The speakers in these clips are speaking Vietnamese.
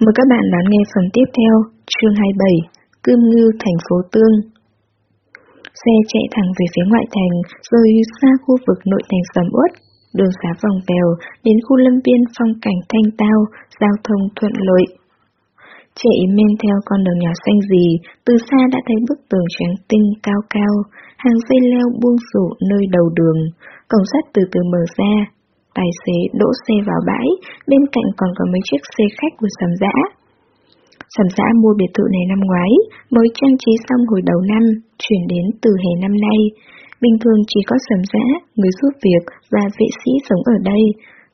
Mời các bạn đón nghe phần tiếp theo, chương 27, cương Ngư thành phố Tương. Xe chạy thẳng về phía ngoại thành, rồi xa khu vực nội thành sầm uất, đường xá vòng vèo, đến khu lâm viên phong cảnh thanh tao, giao thông thuận lợi. Chạy men theo con đường nhỏ xanh gì, từ xa đã thấy bức tường trắng tinh cao cao, hàng dây leo buông rủ nơi đầu đường, cổng sắt từ từ mở ra, Tài xế đỗ xe vào bãi, bên cạnh còn có mấy chiếc xe khách của sầm dã. Sầm dã mua biệt thự này năm ngoái, mới trang trí xong hồi đầu năm, chuyển đến từ hè năm nay. Bình thường chỉ có sầm dã, người giúp việc và vệ sĩ sống ở đây.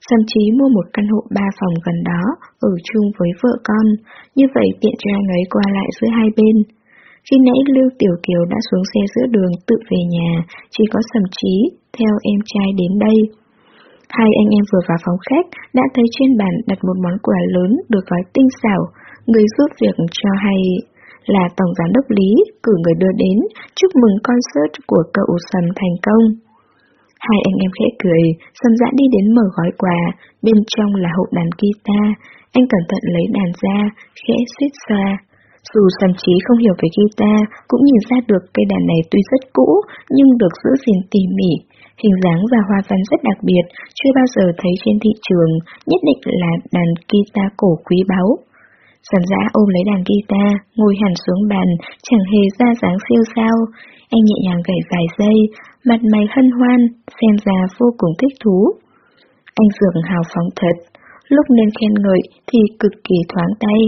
Sầm chí mua một căn hộ ba phòng gần đó, ở chung với vợ con, như vậy tiện cho anh ấy qua lại giữa hai bên. Khi nãy Lưu Tiểu Kiều đã xuống xe giữa đường tự về nhà, chỉ có sầm chí, theo em trai đến đây. Hai anh em vừa vào phòng khách đã thấy trên bàn đặt một món quà lớn được gói tinh xảo. Người giúp việc cho hay là Tổng Giám đốc Lý cử người đưa đến chúc mừng concert của cậu Sầm thành công. Hai anh em khẽ cười, Sầm dã đi đến mở gói quà, bên trong là hộp đàn guitar. Anh cẩn thận lấy đàn ra, khẽ suýt xoa Dù Sầm Chí không hiểu về guitar, cũng nhìn ra được cây đàn này tuy rất cũ, nhưng được giữ gìn tỉ mỉ, Hình dáng và hoa văn rất đặc biệt, chưa bao giờ thấy trên thị trường, nhất định là đàn guitar cổ quý báu. Giản giã ôm lấy đàn guitar, ngồi hẳn xuống bàn, chẳng hề ra dáng siêu sao. Anh nhẹ nhàng gảy vài giây, mặt mày hân hoan, xem ra vô cùng thích thú. Anh dường hào phóng thật, lúc nên khen ngợi thì cực kỳ thoáng tay.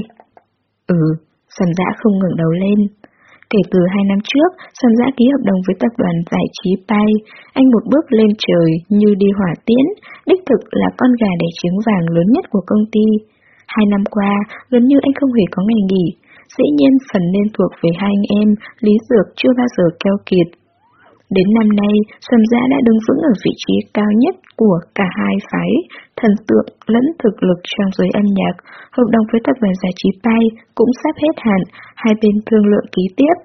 Ừ, sản dã không ngẩng đầu lên. Kể từ hai năm trước, Sơn Giã ký hợp đồng với tập đoàn giải trí Pai, anh một bước lên trời như đi hỏa tiễn, đích thực là con gà đẻ trứng vàng lớn nhất của công ty. Hai năm qua, gần như anh không hề có ngày nghỉ. Dĩ nhiên phần nên thuộc về hai anh em, Lý Dược chưa bao giờ keo kiệt. Đến năm nay, Sầm Giã đã đứng vững ở vị trí cao nhất của cả hai phái, thần tượng lẫn thực lực trong giới âm nhạc. Hợp đồng với tập đoàn giải trí Pai cũng sắp hết hạn, hai bên thương lượng ký tiếp.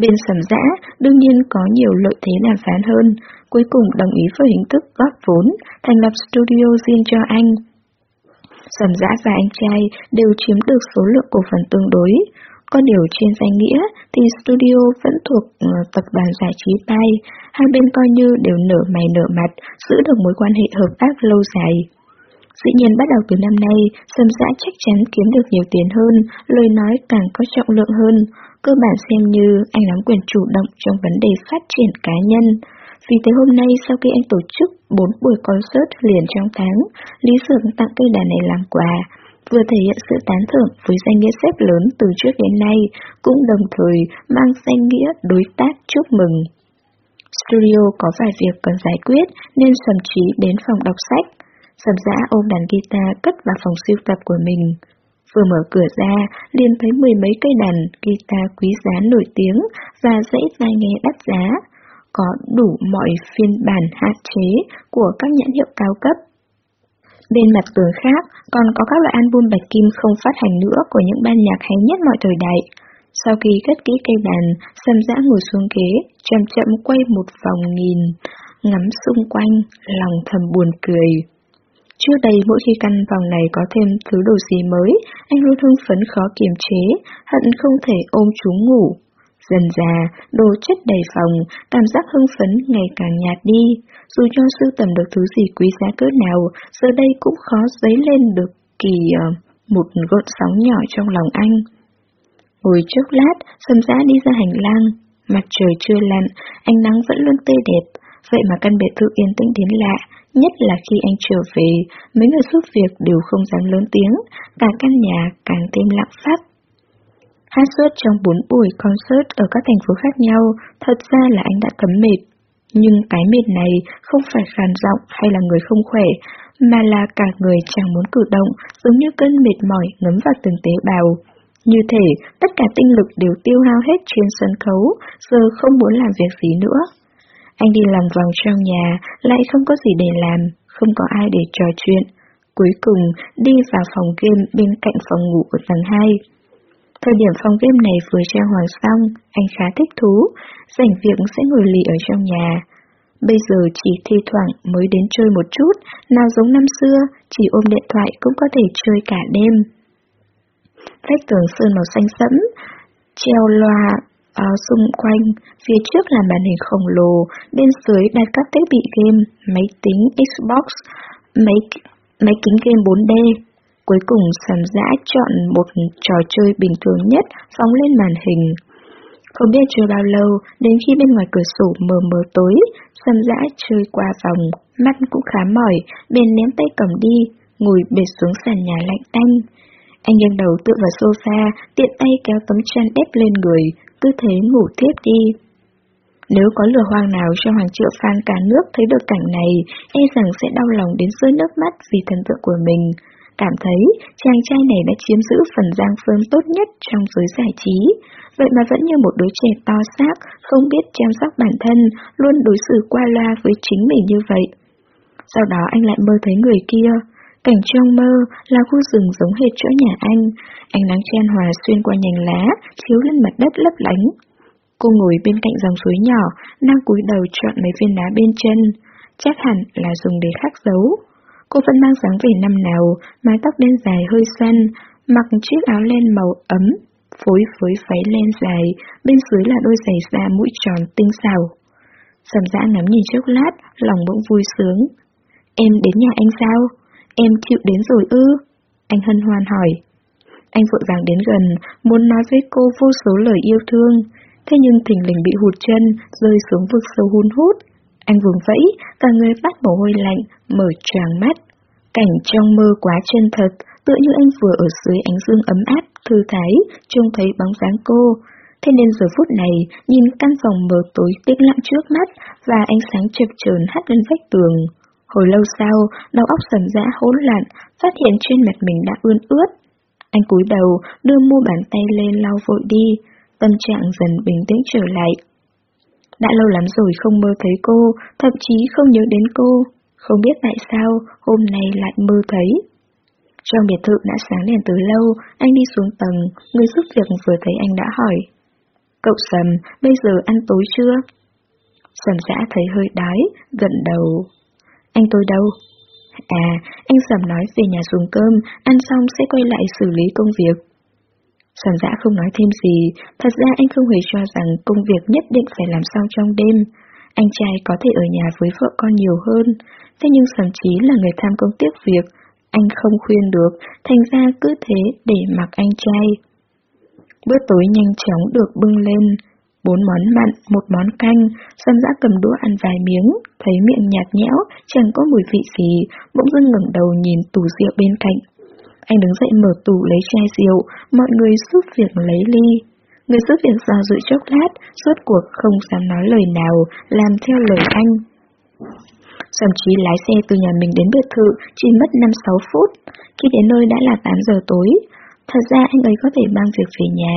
Bên Sầm giã đương nhiên có nhiều lợi thế đàm phán hơn, cuối cùng đồng ý với hình thức góp vốn, thành lập studio riêng cho anh. Sầm giã và anh trai đều chiếm được số lượng cổ phần tương đối, có điều trên danh nghĩa thì studio vẫn thuộc ờ, tập đoàn giải trí Pai, hai bên coi như đều nở mày nở mặt, giữ được mối quan hệ hợp tác lâu dài. Dĩ nhiên bắt đầu từ năm nay, sâm Dã chắc chắn kiếm được nhiều tiền hơn, lời nói càng có trọng lượng hơn, cơ bản xem như anh nắm quyền chủ động trong vấn đề phát triển cá nhân. Vì thế hôm nay sau khi anh tổ chức 4 buổi concert liền trong tháng, Lý Sưởng tặng cây đàn này làm quà, vừa thể hiện sự tán thưởng với danh nghĩa xếp lớn từ trước đến nay, cũng đồng thời mang danh nghĩa đối tác chúc mừng. Studio có vài việc cần giải quyết nên Sầm Trí đến phòng đọc sách. Sầm Dã ôm đàn guitar cất vào phòng siêu tập của mình. Vừa mở cửa ra, liền thấy mười mấy cây đàn guitar quý giá nổi tiếng và dãy tai nghe đắt giá. Có đủ mọi phiên bản hạn chế của các nhãn hiệu cao cấp. Bên mặt tường khác, còn có các loại album bạch kim không phát hành nữa của những ban nhạc hay nhất mọi thời đại. Sau khi cất kỹ cây đàn, Sâm dã ngồi xuống ghế, chậm chậm quay một vòng nhìn, ngắm xung quanh, lòng thầm buồn cười. Trước đây mỗi khi căn phòng này có thêm thứ đồ gì mới, anh luôn hưng phấn khó kiềm chế, hận không thể ôm chúng ngủ. Dần già, đồ chất đầy phòng, cảm giác hưng phấn ngày càng nhạt đi. Dù cho sưu tầm được thứ gì quý giá cỡ nào, giờ đây cũng khó dấy lên được kỳ uh, một gợn sóng nhỏ trong lòng anh. Ngồi chốc lát, sầm giã đi ra hành lang. Mặt trời chưa lặn, ánh nắng vẫn luôn tươi đẹp, vậy mà căn biệt thự yên tĩnh đến lạ, nhất là khi anh trở về, mấy người giúp việc đều không dám lớn tiếng, cả căn nhà càng thêm lặng phát. Hát suốt trong bốn buổi concert ở các thành phố khác nhau, thật ra là anh đã cấm mệt. Nhưng cái mệt này không phải khàn giọng hay là người không khỏe, mà là cả người chẳng muốn cử động, giống như cơn mệt mỏi ngấm vào từng tế bào. Như thể tất cả tinh lực đều tiêu hao hết trên sân khấu, giờ không muốn làm việc gì nữa. Anh đi lòng vòng trong nhà, lại không có gì để làm, không có ai để trò chuyện. Cuối cùng, đi vào phòng game bên cạnh phòng ngủ của tầng 2. Thời điểm phòng game này vừa trang hoàng xong, anh khá thích thú, rảnh việc sẽ ngồi lì ở trong nhà. Bây giờ chỉ thi thoảng mới đến chơi một chút, nào giống năm xưa, chỉ ôm điện thoại cũng có thể chơi cả đêm. vách tường sơn màu xanh sẫm, treo loa uh, xung quanh, phía trước là màn hình khổng lồ, bên dưới đặt các thiết bị game, máy tính Xbox, máy, máy kính game 4D. Cuối cùng sầm dã chọn một trò chơi bình thường nhất phóng lên màn hình. Không biết chưa bao lâu, đến khi bên ngoài cửa sổ mờ mờ tối, sầm dã chơi qua vòng, mắt cũng khá mỏi, bèn ném tay cầm đi, ngồi bệt xuống sàn nhà lạnh tanh. Anh nghiêng đầu tựa vào sofa, tiện tay kéo tấm chăn ép lên người, tư thế ngủ tiếp đi. Nếu có lừa hoang nào cho hàng triệu fan cả nước thấy được cảnh này, e rằng sẽ đau lòng đến rơi nước mắt vì thần tượng của mình. Cảm thấy chàng trai này đã chiếm giữ phần giang phương tốt nhất trong giới giải trí, vậy mà vẫn như một đứa trẻ to xác, không biết chăm sóc bản thân, luôn đối xử qua loa với chính mình như vậy. Sau đó anh lại mơ thấy người kia, Cảnh trong mơ là khu rừng giống hệt chỗ nhà anh, ánh nắng chen hòa xuyên qua nhành lá, chiếu lên mặt đất lấp lánh. Cô ngồi bên cạnh dòng suối nhỏ, đang cúi đầu chọn mấy viên đá bên chân, chắc hẳn là dùng để khắc dấu. Cô vẫn mang dáng vẻ năm nào, mái tóc đen dài hơi xoăn, mặc chiếc áo len màu ấm, phối với váy len dài, bên dưới là đôi giày da mũi tròn tinh xảo. Sầm dã ngắm nhìn chốc lát, lòng bỗng vui sướng. Em đến nhà anh sao? Em chịu đến rồi ư? Anh hân hoan hỏi. Anh vội vàng đến gần, muốn nói với cô vô số lời yêu thương. Thế nhưng thình lình bị hụt chân, rơi xuống vực sâu hun hút. Anh vùng vẫy, cả người bắt mồ hôi lạnh, mở tràng mắt. Cảnh trong mơ quá chân thật, tựa như anh vừa ở dưới ánh dương ấm áp, thư thái, trông thấy bóng dáng cô. Thế nên giờ phút này, nhìn căn phòng mờ tối tĩnh lặng trước mắt và ánh sáng chập chờn hắt lên vách tường. Hồi lâu sau, đầu óc sầm dã hỗn loạn, phát hiện trên mặt mình đã ươn ướt. Anh cúi đầu, đưa mu bàn tay lên lau vội đi, tâm trạng dần bình tĩnh trở lại. Đã lâu lắm rồi không mơ thấy cô, thậm chí không nhớ đến cô. Không biết tại sao, hôm nay lại mơ thấy. Trong biệt thự đã sáng đèn từ lâu, anh đi xuống tầng, người giúp việc vừa thấy anh đã hỏi. Cậu Sầm, bây giờ ăn tối chưa? Sầm giã thấy hơi đói, gật đầu. Anh tôi đâu? À, anh Sầm nói về nhà dùng cơm, ăn xong sẽ quay lại xử lý công việc. Sản dã không nói thêm gì, thật ra anh không hề cho rằng công việc nhất định phải làm xong trong đêm. Anh trai có thể ở nhà với vợ con nhiều hơn, thế nhưng sản trí là người tham công tiếc việc, anh không khuyên được, thành ra cứ thế để mặc anh trai. Bữa tối nhanh chóng được bưng lên, Bốn món mặn, một món canh, Sản dã cầm đũa ăn vài miếng, thấy miệng nhạt nhẽo, chẳng có mùi vị gì, bỗng dưng ngẩng đầu nhìn tủ rượu bên cạnh. Anh đứng dậy mở tủ lấy chai rượu, mọi người giúp việc lấy ly. Người giúp việc do dự chốc lát, suốt cuộc không dám nói lời nào, làm theo lời anh. Thậm chí lái xe từ nhà mình đến biệt thự chỉ mất 5-6 phút. Khi đến nơi đã là 8 giờ tối, Thật ra anh ấy có thể mang việc về nhà,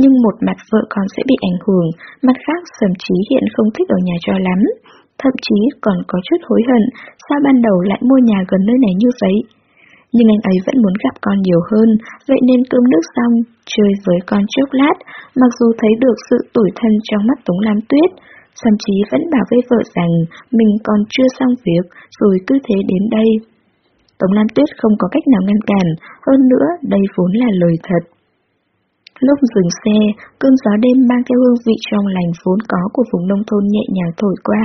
nhưng một mặt vợ con sẽ bị ảnh hưởng, mặt khác thậm chí hiện không thích ở nhà cho lắm. Thậm chí còn có chút hối hận, sao ban đầu lại mua nhà gần nơi này như vậy? Nhưng anh ấy vẫn muốn gặp con nhiều hơn, vậy nên cơm nước xong, chơi với con chốc lát, mặc dù thấy được sự tủi thân trong mắt Tống Lam Tuyết, thậm chí vẫn bảo với vợ rằng mình còn chưa xong việc, rồi cứ thế đến đây. Tống Lam Tuyết không có cách nào ngăn cản, hơn nữa đây vốn là lời thật. Lúc dừng xe, cơn gió đêm mang theo hương vị trong lành vốn có của vùng nông thôn nhẹ nhàng thổi qua,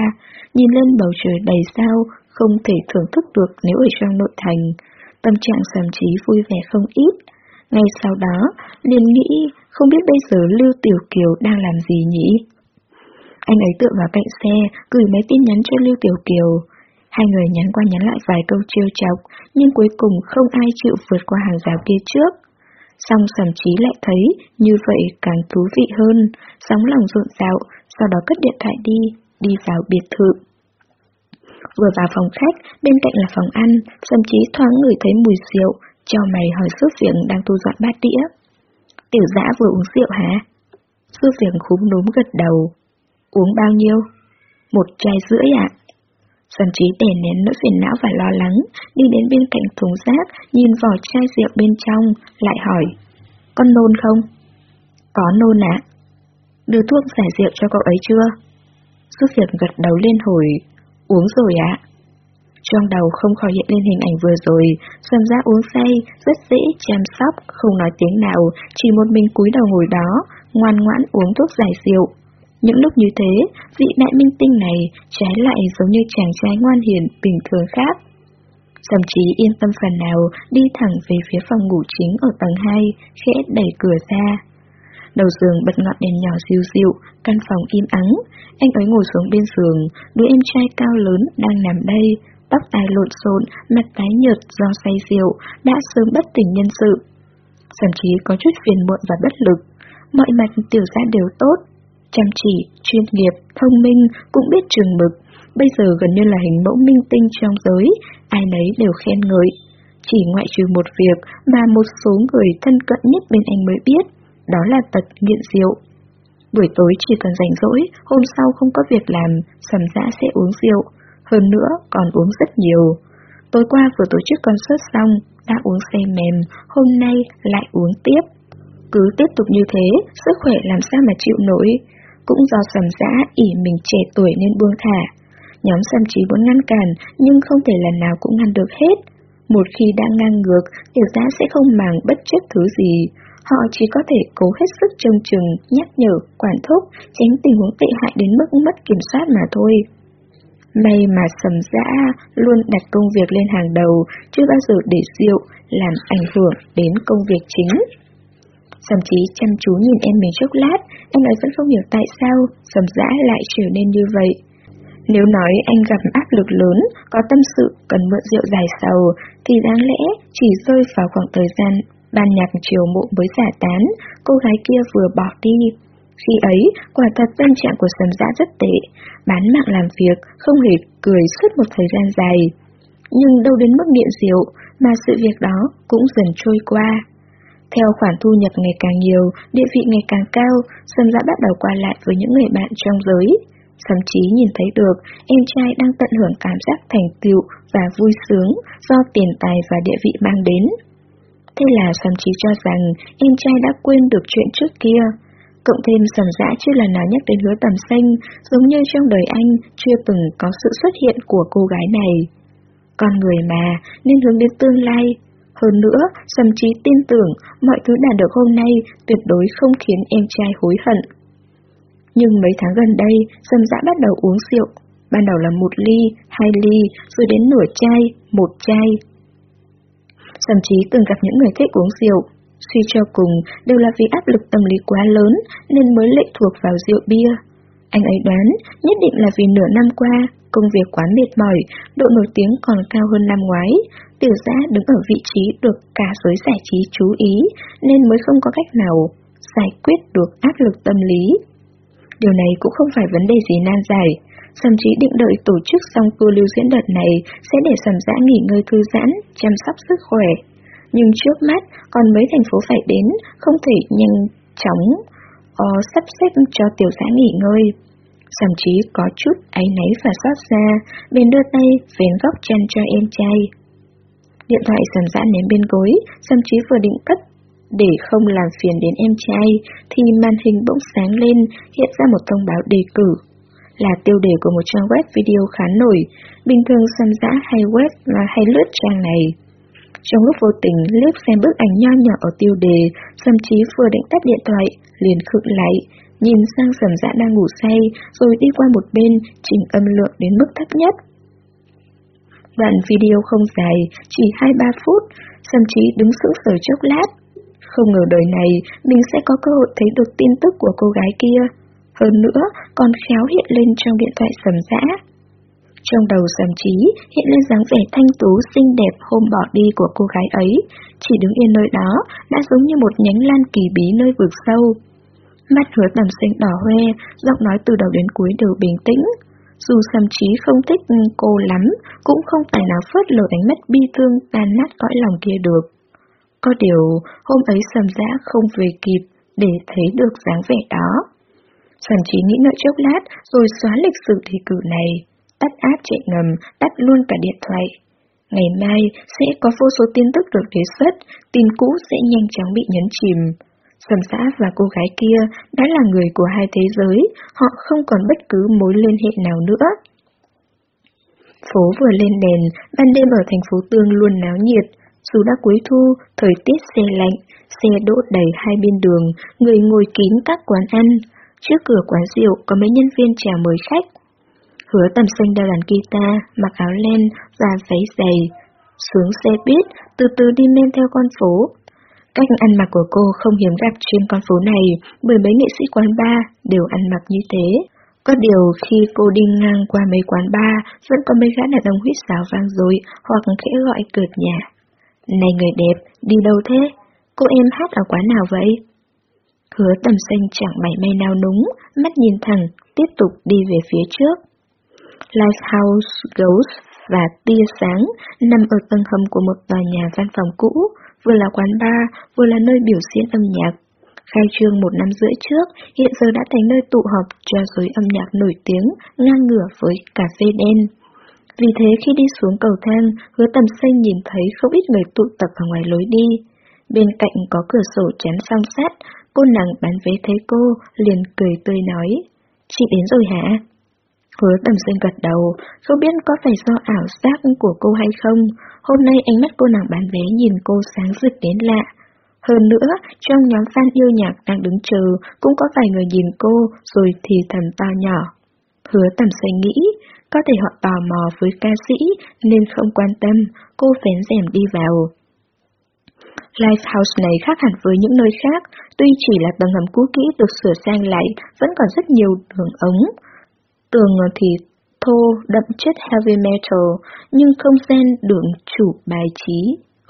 nhìn lên bầu trời đầy sao, không thể thưởng thức được nếu ở trong nội thành. Tâm trạng sầm trí vui vẻ không ít. Ngay sau đó, liền nghĩ không biết bây giờ Lưu Tiểu Kiều đang làm gì nhỉ? Anh ấy tựa vào cạnh xe, gửi mấy tin nhắn cho Lưu Tiểu Kiều. Hai người nhắn qua nhắn lại vài câu trêu chọc, nhưng cuối cùng không ai chịu vượt qua hàng rào kia trước. Xong sầm trí lại thấy như vậy càng thú vị hơn, sóng lòng rộn rạo, sau đó cất điện thoại đi, đi vào biệt thự. Vừa vào phòng khách, bên cạnh là phòng ăn, sầm trí thoáng ngửi thấy mùi rượu, cho mày hỏi giúp việc đang thu dọn bát đĩa. Tiểu dã vừa uống rượu hả? Giúp việc khúm núm gật đầu. Uống bao nhiêu? Một chai rưỡi ạ. À? Trí đè nén nỗi phiền não và lo lắng, đi đến bên cạnh thùng rác, nhìn vỏ chai rượu bên trong, lại hỏi. Con nôn không? Có nôn ạ. Đưa thuốc giải rượu cho cậu ấy chưa? Giúp việc gật đầu lên hồi. Uống rồi ạ. Trong đầu không khỏi hiện lên hình ảnh vừa rồi, sầm dã uống say, rất dễ chăm sóc, không nói tiếng nào, chỉ một mình cúi đầu ngồi đó, ngoan ngoãn uống thuốc giải rượu. Những lúc như thế, vị đại minh tinh này trái lại giống như chàng trai ngoan hiền bình thường khác. Thậm chí yên tâm phần nào đi thẳng về phía phòng ngủ chính ở tầng 2, khẽ đẩy cửa ra. Đầu giường bật ngọn đèn nhỏ dịu dịu, căn phòng im ắng. Anh ấy ngồi xuống bên giường, đứa em trai cao lớn đang nằm đây, tóc tai lộn xộn, mặt tái nhợt do say rượu, đã sớm bất tỉnh nhân sự. Thậm chí có chút phiền muộn và bất lực. Mọi mặt tiểu gia đều tốt, chăm chỉ, chuyên nghiệp, thông minh, cũng biết trường mực. Bây giờ gần như là hình mẫu minh tinh trong giới, ai nấy đều khen ngợi. Chỉ ngoại trừ một việc mà một số người thân cận nhất bên anh mới biết, đó là tật nghiện rượu. Buổi tối chỉ cần rảnh rỗi, hôm sau không có việc làm, sầm dã sẽ uống rượu. Hơn nữa, còn uống rất nhiều. Tối qua vừa tổ chức concert xong, đã uống say mềm, hôm nay lại uống tiếp. Cứ tiếp tục như thế, sức khỏe làm sao mà chịu nổi. Cũng do sầm dã ỉ mình trẻ tuổi nên buông thả. Nhóm sầm trí muốn ngăn cản, nhưng không thể lần nào cũng ngăn được hết. Một khi đã ngang ngược, tiểu giá sẽ không màng bất chấp thứ gì. Họ chỉ có thể cố hết sức trông chừng, nhắc nhở, quản thúc, tránh tình huống tệ hại đến mức mất kiểm soát mà thôi. May mà sầm dã luôn đặt công việc lên hàng đầu, chưa bao giờ để rượu làm ảnh hưởng đến công việc chính. Sầm chí chăm chú nhìn em mình chốc lát, em ấy vẫn không hiểu tại sao sầm dã lại trở nên như vậy. Nếu nói anh gặp áp lực lớn, có tâm sự cần mượn rượu dài sầu, thì đáng lẽ chỉ rơi vào khoảng thời gian ban nhạc chiều mộ với giả tán, cô gái kia vừa bỏ đi. Khi ấy, quả thật tâm trạng của sầm dã rất tệ, bán mạng làm việc, không hề cười suốt một thời gian dài. Nhưng đâu đến mức nghiện rượu, mà sự việc đó cũng dần trôi qua. Theo khoản thu nhập ngày càng nhiều, địa vị ngày càng cao, Sầm Dã bắt đầu qua lại với những người bạn trong giới. Thậm chí nhìn thấy được em trai đang tận hưởng cảm giác thành tựu và vui sướng do tiền tài và địa vị mang đến. Thế là Sầm Chí cho rằng em trai đã quên được chuyện trước kia. Cộng thêm Sầm Dã chưa lần nào nhắc đến hứa tầm xanh, giống như trong đời anh chưa từng có sự xuất hiện của cô gái này. Con người mà, nên hướng đến tương lai. Hơn nữa, Sầm Chí tin tưởng mọi thứ đạt được hôm nay tuyệt đối không khiến em trai hối hận. Nhưng mấy tháng gần đây, Sầm Dã bắt đầu uống rượu. Ban đầu là một ly, hai ly, rồi đến nửa chai, một chai, thậm chí từng gặp những người thích uống rượu. Suy cho cùng, đều là vì áp lực tâm lý quá lớn nên mới lệ thuộc vào rượu bia. Anh ấy đoán, nhất định là vì nửa năm qua, công việc quá mệt mỏi, độ nổi tiếng còn cao hơn năm ngoái. Tiểu giã đứng ở vị trí được cả giới giải trí chú ý, nên mới không có cách nào giải quyết được áp lực tâm lý. Điều này cũng không phải vấn đề gì nan giải, Sầm chí định đợi tổ chức xong tour lưu diễn đợt này sẽ để sầm dã nghỉ ngơi thư giãn, chăm sóc sức khỏe. Nhưng trước mắt còn mấy thành phố phải đến, không thể nhanh chóng uh, sắp xếp cho tiểu giã nghỉ ngơi. Sầm chí có chút áy náy và xót xa, bên đưa tay vén góc chân cho em trai. Điện thoại sầm dã ném bên gối, sầm chí vừa định cất để không làm phiền đến em trai, thì màn hình bỗng sáng lên, hiện ra một thông báo đề cử là tiêu đề của một trang web video khá nổi, bình thường xem dã hay web và hay lướt trang này. Trong lúc vô tình lướt xem bức ảnh nho nhỏ ở tiêu đề, thậm Chí vừa định tắt điện thoại, liền khựng lại, nhìn sang Sầm Dã đang ngủ say, rồi đi qua một bên, chỉnh âm lượng đến mức thấp nhất. Đoạn video không dài, chỉ 2-3 phút, thậm Chí đứng sững sờ chốc lát. Không ngờ đời này, mình sẽ có cơ hội thấy được tin tức của cô gái kia. Hơn nữa, còn khéo hiện lên trong điện thoại sầm dã. Trong đầu sầm trí hiện lên dáng vẻ thanh tú xinh đẹp hôm bỏ đi của cô gái ấy, chỉ đứng yên nơi đó đã giống như một nhánh lan kỳ bí nơi vực sâu. Mắt hứa tầm sinh đỏ hoe, giọng nói từ đầu đến cuối đều bình tĩnh. Dù sầm trí không thích cô lắm, cũng không tài nào phớt lờ ánh mắt bi thương tan nát cõi lòng kia được. Có điều, hôm ấy sầm dã không về kịp để thấy được dáng vẻ đó. Trần trí nghĩ ngợi chốc lát rồi xóa lịch sử thi cử này, tắt áp chạy ngầm, tắt luôn cả điện thoại. Ngày mai sẽ có vô số tin tức được đề xuất, tin cũ sẽ nhanh chóng bị nhấn chìm. Sầm xã và cô gái kia đã là người của hai thế giới, họ không còn bất cứ mối liên hệ nào nữa. Phố vừa lên đèn, ban đêm ở thành phố Tương luôn náo nhiệt. Dù đã cuối thu, thời tiết xe lạnh, xe đỗ đầy hai bên đường, người ngồi kín các quán ăn. Trước cửa quán rượu có mấy nhân viên chào mời khách. Hứa tầm xanh đeo đàn guitar, mặc áo len và váy dày. Xuống xe buýt, từ từ đi men theo con phố. Cách ăn mặc của cô không hiếm gặp trên con phố này, bởi mấy nghệ sĩ quán bar đều ăn mặc như thế. Có điều khi cô đi ngang qua mấy quán bar, vẫn có mấy gã đàn ông huyết sáo vang dội hoặc khẽ gọi cợt nhà. Này người đẹp, đi đâu thế? Cô em hát ở quán nào vậy? Hứa tầm xanh chẳng mảy may nào núng, mắt nhìn thẳng, tiếp tục đi về phía trước. Lighthouse Ghost và tia sáng nằm ở tầng hầm của một tòa nhà văn phòng cũ, vừa là quán bar, vừa là nơi biểu diễn âm nhạc. Khai trương một năm rưỡi trước, hiện giờ đã thành nơi tụ họp cho giới âm nhạc nổi tiếng, ngang ngửa với cà phê đen. Vì thế khi đi xuống cầu thang, hứa tầm xanh nhìn thấy không ít người tụ tập ở ngoài lối đi. Bên cạnh có cửa sổ chắn song sắt, cô nàng bán vé thấy cô, liền cười tươi nói. Chị đến rồi hả? Hứa tầm xanh gật đầu, không biết có phải do ảo giác của cô hay không, hôm nay ánh mắt cô nàng bán vé nhìn cô sáng rực đến lạ. Hơn nữa, trong nhóm fan yêu nhạc đang đứng chờ, cũng có vài người nhìn cô rồi thì thầm to nhỏ. Hứa tầm xanh nghĩ, có thể họ tò mò với ca sĩ nên không quan tâm, cô phén rèm đi vào. Lifehouse này khác hẳn với những nơi khác, tuy chỉ là tầng hầm cũ kỹ được sửa sang lại, vẫn còn rất nhiều đường ống. Tường thì thô, đậm chất heavy metal, nhưng không gian đường chủ bài trí,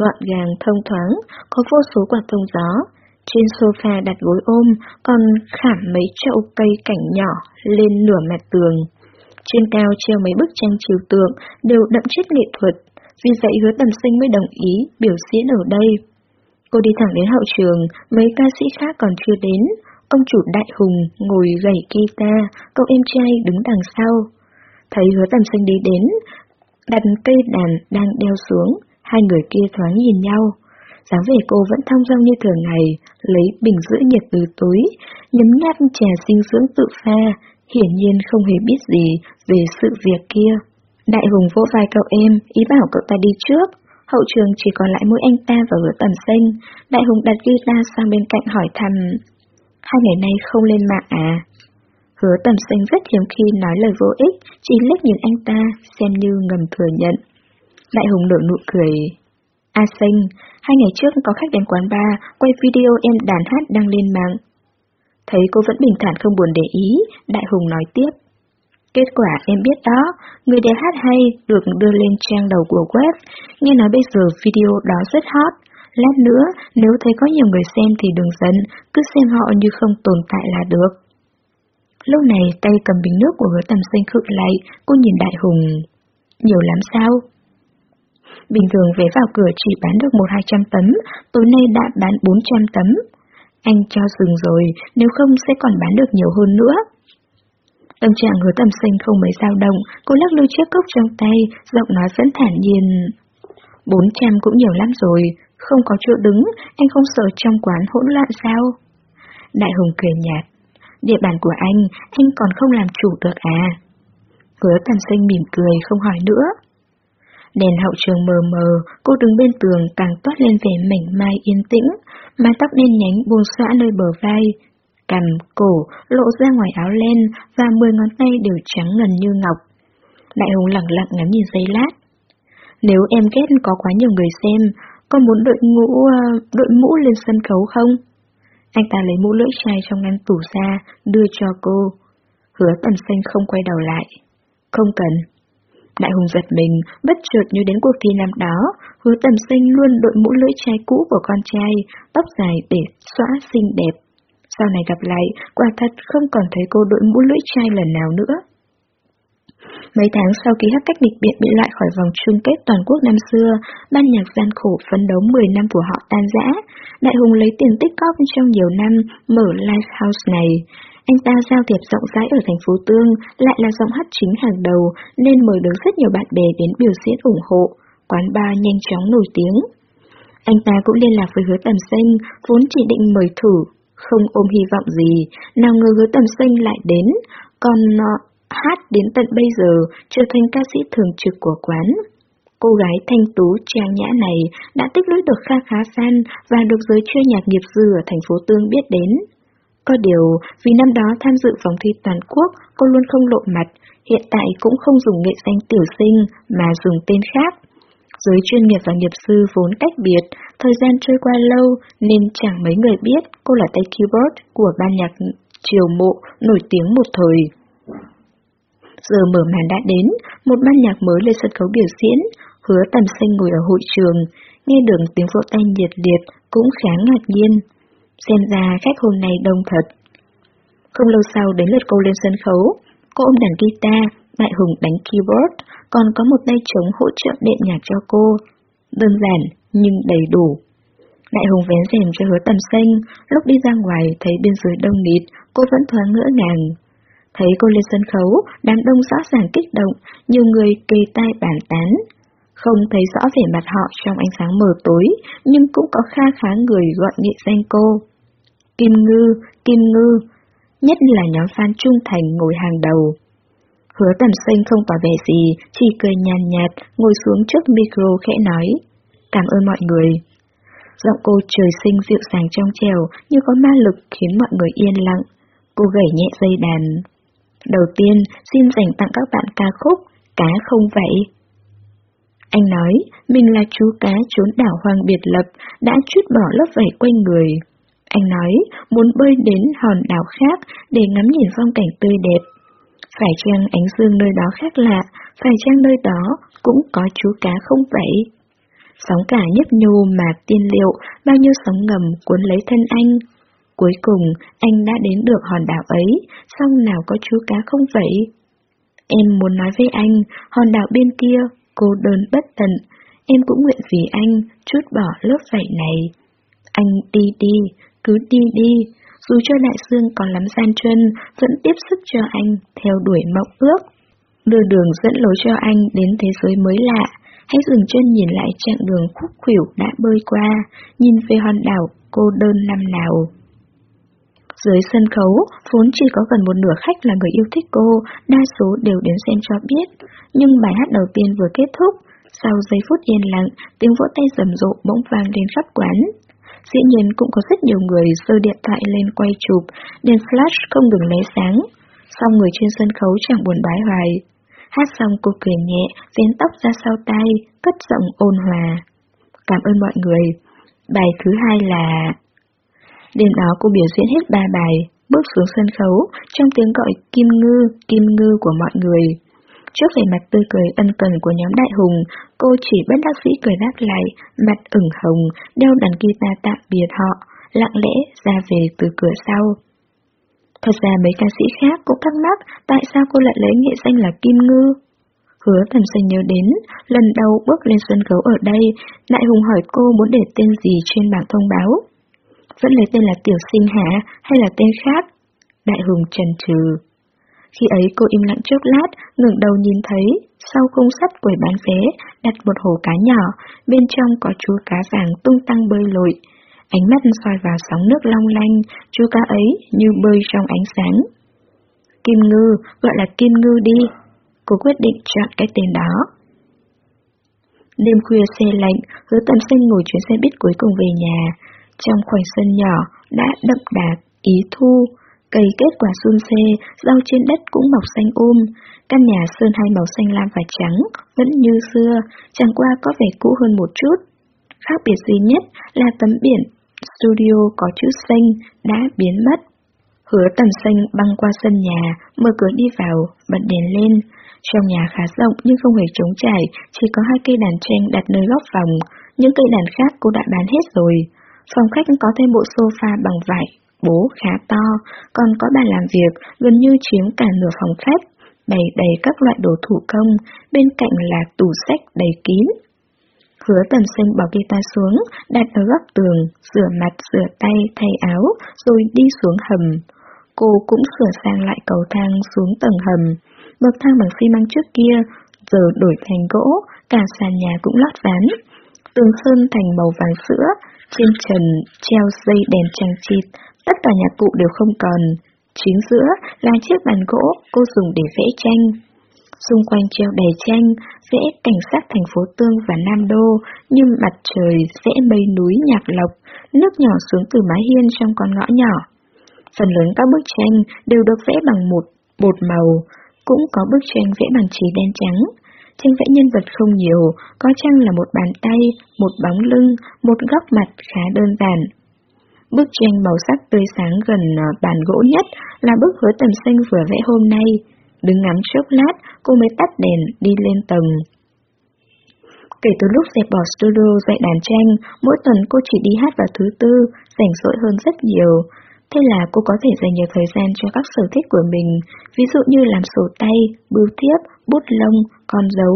gọn gàng, thông thoáng, có vô số quạt thông gió. Trên sofa đặt gối ôm, còn khảm mấy chậu cây cảnh nhỏ lên nửa mặt tường. Trên cao treo mấy bức tranh trừu tượng, đều đậm chất nghệ thuật, vì vậy hứa tầm sinh mới đồng ý biểu diễn ở đây. Cô đi thẳng đến hậu trường, mấy ca sĩ khác còn chưa đến. Ông chủ đại hùng ngồi gảy guitar, cậu em trai đứng đằng sau. Thấy hứa tầm xanh đi đến, đặt cây đàn đang đeo xuống, hai người kia thoáng nhìn nhau. dáng vẻ cô vẫn thong dong như thường ngày, lấy bình giữ nhiệt từ túi, nhấm nháp trà sinh dưỡng tự pha, hiển nhiên không hề biết gì về sự việc kia. Đại hùng vỗ vai cậu em, ý bảo cậu ta đi trước. Hậu trường chỉ còn lại mỗi anh ta và hứa tầm xanh. Đại hùng đặt guitar sang bên cạnh hỏi thăm. Hai ngày nay không lên mạng à? Hứa tầm xanh rất hiếm khi nói lời vô ích, chỉ liếc nhìn anh ta, xem như ngầm thừa nhận. Đại hùng nở nụ cười. A xanh, hai ngày trước có khách đến quán bar, quay video em đàn hát đăng lên mạng. Thấy cô vẫn bình thản không buồn để ý, Đại Hùng nói tiếp. Kết quả em biết đó, người đẹp hát hay được đưa lên trang đầu của web, nghe nói bây giờ video đó rất hot. Lát nữa, nếu thấy có nhiều người xem thì đừng giận, cứ xem họ như không tồn tại là được. Lúc này tay cầm bình nước của hứa tầm xanh khựng lại, cô nhìn Đại Hùng. Nhiều lắm sao? Bình thường vé vào cửa chỉ bán được một hai trăm tấm, tối nay đã bán bốn trăm tấm. Anh cho dừng rồi, nếu không sẽ còn bán được nhiều hơn nữa. Tâm trạng hứa tầm sinh không mấy dao động, cô lắc lư chiếc cốc trong tay, giọng nói vẫn thản nhiên. Bốn trăm cũng nhiều lắm rồi, không có chỗ đứng, anh không sợ trong quán hỗn loạn sao? Đại Hùng cười nhạt. Địa bàn của anh, anh còn không làm chủ được à? Hứa tầm sinh mỉm cười, không hỏi nữa. Đèn hậu trường mờ mờ, cô đứng bên tường càng toát lên vẻ mảnh mai yên tĩnh, mái tóc đen nhánh buông xõa nơi bờ vai, cằm, cổ, lộ ra ngoài áo len và mười ngón tay đều trắng ngần như ngọc. Đại Hùng lặng lặng ngắm nhìn giây lát. Nếu em ghét có quá nhiều người xem, có muốn đội ngũ, ờ, đội mũ lên sân khấu không? Anh ta lấy mũ lưỡi chai trong ngăn tủ ra, đưa cho cô. Hứa tầm xanh không quay đầu lại. Không cần. Đại hùng giật mình, bất chợt như đến cuộc thi năm đó, hứa tầm xanh luôn đội mũ lưỡi chai cũ của con trai, tóc dài để xóa xinh đẹp. Sau này gặp lại, quả thật không còn thấy cô đội mũ lưỡi chai lần nào nữa. Mấy tháng sau khi hát cách địch biện bị loại khỏi vòng chung kết toàn quốc năm xưa, ban nhạc gian khổ phấn đấu 10 năm của họ tan rã, Đại Hùng lấy tiền tích cóp trong nhiều năm mở live house này. Anh ta giao thiệp rộng rãi ở thành phố Tương, lại là giọng hát chính hàng đầu, nên mời được rất nhiều bạn bè đến biểu diễn ủng hộ. Quán bar nhanh chóng nổi tiếng. Anh ta cũng liên lạc với hứa tầm xanh, vốn chỉ định mời thử, không ôm hy vọng gì, nào ngờ hứa tầm sinh lại đến, còn ờ, hát đến tận bây giờ trở thành ca sĩ thường trực của quán. Cô gái thanh tú trang nhã này đã tích lũy được kha khá fan và được giới chuyên nhạc nghiệp dư ở thành phố Tương biết đến. Có điều, vì năm đó tham dự vòng thi toàn quốc, cô luôn không lộ mặt, hiện tại cũng không dùng nghệ danh tiểu sinh mà dùng tên khác. Giới chuyên nghiệp và nghiệp sư vốn cách biệt, thời gian trôi qua lâu nên chẳng mấy người biết cô là tay keyboard của ban nhạc triều mộ nổi tiếng một thời. Giờ mở màn đã đến, một ban nhạc mới lên sân khấu biểu diễn, hứa tầm xanh ngồi ở hội trường, nghe được tiếng vỗ tay nhiệt liệt cũng khá ngạc nhiên. Xem ra khách hôm nay đông thật. Không lâu sau đến lượt cô lên sân khấu, cô ôm đàn guitar, Đại Hùng đánh keyboard, còn có một tay trống hỗ trợ đệm nhạc cho cô. Đơn giản, nhưng đầy đủ. Đại Hùng vén rèm cho hứa tầm xanh, lúc đi ra ngoài thấy bên dưới đông nịt, cô vẫn thoáng ngỡ ngàng. Thấy cô lên sân khấu, đám đông rõ ràng kích động, nhiều người kề tai bàn tán. Không thấy rõ vẻ mặt họ trong ánh sáng mờ tối, nhưng cũng có kha khá người gọi nghệ danh cô. Kim Ngư, Kim Ngư, nhất là nhóm fan trung thành ngồi hàng đầu. Hứa tầm xanh không tỏ vẻ gì, chỉ cười nhàn nhạt, ngồi xuống trước micro khẽ nói. Cảm ơn mọi người. Giọng cô trời sinh dịu dàng trong trèo, như có ma lực khiến mọi người yên lặng. Cô gảy nhẹ dây đàn. Đầu tiên, xin dành tặng các bạn ca khúc Cá không vậy. Anh nói, mình là chú cá trốn đảo hoang biệt lập, đã chút bỏ lớp vảy quanh người. Anh nói, muốn bơi đến hòn đảo khác để ngắm nhìn phong cảnh tươi đẹp. Phải chăng ánh dương nơi đó khác lạ, phải chăng nơi đó cũng có chú cá không vậy? Sóng cả nhấp nhô mà tiên liệu, bao nhiêu sóng ngầm cuốn lấy thân anh. Cuối cùng, anh đã đến được hòn đảo ấy, song nào có chú cá không vậy? Em muốn nói với anh, hòn đảo bên kia, cô đơn bất tận, em cũng nguyện vì anh chút bỏ lớp vảy này. Anh đi đi, cứ đi đi, dù cho đại dương còn lắm gian chân, vẫn tiếp sức cho anh theo đuổi mộng ước. Đưa đường dẫn lối cho anh đến thế giới mới lạ, hãy dừng chân nhìn lại chặng đường khúc khỉu đã bơi qua, nhìn về hòn đảo cô đơn năm nào. Dưới sân khấu, vốn chỉ có gần một nửa khách là người yêu thích cô, đa số đều đến xem cho biết. Nhưng bài hát đầu tiên vừa kết thúc, sau giây phút yên lặng, tiếng vỗ tay rầm rộ bỗng vang lên khắp quán. Dĩ nhiên cũng có rất nhiều người giơ điện thoại lên quay chụp, đèn flash không ngừng lóe sáng. Xong người trên sân khấu chẳng buồn bái hoài. Hát xong cô cười nhẹ, vén tóc ra sau tay, cất giọng ôn hòa. Cảm ơn mọi người. Bài thứ hai là... Đêm đó cô biểu diễn hết ba bài, bước xuống sân khấu, trong tiếng gọi kim ngư, kim ngư của mọi người. Trước vẻ mặt tươi cười ân cần của nhóm đại hùng, cô chỉ bất đắc sĩ cười đáp lại, mặt ửng hồng, đeo đàn guitar tạm biệt họ, lặng lẽ ra về từ cửa sau. Thật ra mấy ca sĩ khác cũng thắc mắc tại sao cô lại lấy nghệ danh là Kim Ngư. Hứa thần sinh nhớ đến, lần đầu bước lên sân khấu ở đây, Đại Hùng hỏi cô muốn để tên gì trên bảng thông báo. Vẫn lấy tên là Tiểu Sinh hả, hay là tên khác? Đại Hùng trần trừ. Khi ấy cô im lặng chốc lát, ngẩng đầu nhìn thấy, sau khung sắt quầy bán vé, đặt một hồ cá nhỏ, bên trong có chú cá vàng tung tăng bơi lội. Ánh mắt soi vào sóng nước long lanh, chú cá ấy như bơi trong ánh sáng. Kim ngư, gọi là kim ngư đi. Cô quyết định chọn cái tên đó. Đêm khuya xe lạnh, hứa tầm xanh ngồi chuyến xe buýt cuối cùng về nhà. Trong khoảnh sân nhỏ, đã đậm đà, ý thu, Cây kết quả xun xê, rau trên đất cũng mọc xanh um, căn nhà sơn hai màu xanh lam và trắng, vẫn như xưa, chẳng qua có vẻ cũ hơn một chút. Khác biệt duy nhất là tấm biển studio có chữ xanh đã biến mất. Hứa tầm xanh băng qua sân nhà, mở cửa đi vào, bật đèn lên. Trong nhà khá rộng nhưng không hề trống trải, chỉ có hai cây đàn tranh đặt nơi góc phòng, những cây đàn khác cô đã bán hết rồi. Phòng khách có thêm bộ sofa bằng vải, bố khá to, còn có bàn làm việc gần như chiếm cả nửa phòng khách, bày đầy các loại đồ thủ công, bên cạnh là tủ sách đầy kín. Hứa tầm sinh bỏ guitar xuống, đặt ở góc tường, rửa mặt, rửa tay, thay áo, rồi đi xuống hầm. Cô cũng sửa sang lại cầu thang xuống tầng hầm. Bậc thang bằng xi măng trước kia, giờ đổi thành gỗ, cả sàn nhà cũng lót ván. Tường sơn thành màu vàng sữa, trên trần treo dây đèn trang trịt, tất cả nhạc cụ đều không còn, Chính giữa là chiếc bàn gỗ cô dùng để vẽ tranh. Xung quanh treo đầy tranh, vẽ cảnh sát thành phố Tương và Nam Đô như mặt trời vẽ mây núi nhạc lộc, nước nhỏ xuống từ mái hiên trong con ngõ nhỏ. Phần lớn các bức tranh đều được vẽ bằng một bột màu, cũng có bức tranh vẽ bằng chỉ đen trắng. Tranh vẽ nhân vật không nhiều, có chăng là một bàn tay, một bóng lưng, một góc mặt khá đơn giản. Bức tranh màu sắc tươi sáng gần ờ, bàn gỗ nhất là bức hứa tầm xanh vừa vẽ hôm nay. Đứng ngắm chốc lát, cô mới tắt đèn, đi lên tầng. Kể từ lúc dẹp bỏ studio dạy đàn tranh, mỗi tuần cô chỉ đi hát vào thứ tư, rảnh rỗi hơn rất nhiều. Thế là cô có thể dành nhiều thời gian cho các sở thích của mình, ví dụ như làm sổ tay, bưu thiếp, bút lông, con dấu.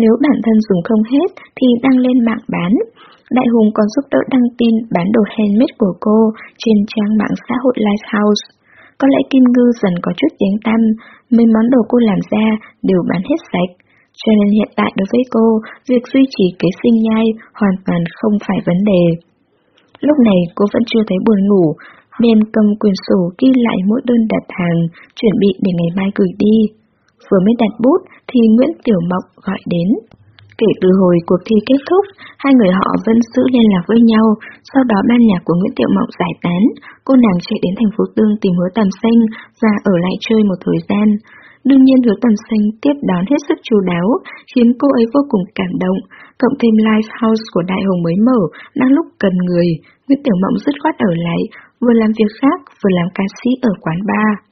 Nếu bản thân dùng không hết thì đăng lên mạng bán. Đại Hùng còn giúp đỡ đăng tin bán đồ handmade của cô trên trang mạng xã hội Lighthouse. Có lẽ Kim Ngư dần có chút tiếng tăm, mấy món đồ cô làm ra đều bán hết sạch. Cho nên hiện tại đối với cô, việc duy trì kế sinh nhai hoàn toàn không phải vấn đề. Lúc này cô vẫn chưa thấy buồn ngủ, nên cầm quyển sổ ghi lại mỗi đơn đặt hàng, chuẩn bị để ngày mai gửi đi. Vừa mới đặt bút thì Nguyễn Tiểu Mộng gọi đến. Kể từ hồi cuộc thi kết thúc, hai người họ vẫn giữ liên lạc với nhau, sau đó ban nhạc của Nguyễn Tiểu Mộng giải tán, cô nàng chạy đến thành phố Tương tìm hứa tầm xanh và ở lại chơi một thời gian. Đương nhiên hứa tầm xanh tiếp đón hết sức chú đáo, khiến cô ấy vô cùng cảm động, cộng thêm live house của Đại Hồng mới mở, đang lúc cần người, Nguyễn Tiểu Mộng dứt khoát ở lại, vừa làm việc khác, vừa làm ca sĩ ở quán bar.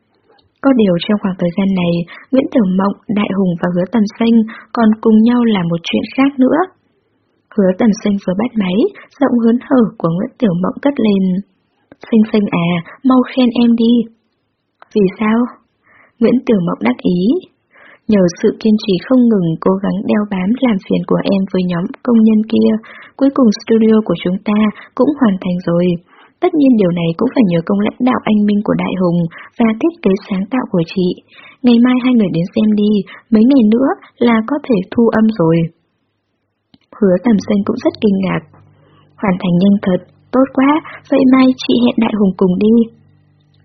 Có điều trong khoảng thời gian này, Nguyễn Tiểu Mộng, Đại Hùng và Hứa Tầm Xanh còn cùng nhau làm một chuyện khác nữa. Hứa Tầm Xanh vừa bắt máy, giọng hớn hở của Nguyễn Tiểu Mộng cất lên. Xanh xanh à, mau khen em đi. Vì sao? Nguyễn Tiểu Mộng đắc ý. Nhờ sự kiên trì không ngừng cố gắng đeo bám làm phiền của em với nhóm công nhân kia, cuối cùng studio của chúng ta cũng hoàn thành rồi. Tất nhiên điều này cũng phải nhờ công lãnh đạo anh minh của Đại Hùng và thiết kế sáng tạo của chị. Ngày mai hai người đến xem đi, mấy ngày nữa là có thể thu âm rồi. Hứa tầm xanh cũng rất kinh ngạc. Hoàn thành nhanh thật, tốt quá, vậy mai chị hẹn Đại Hùng cùng đi.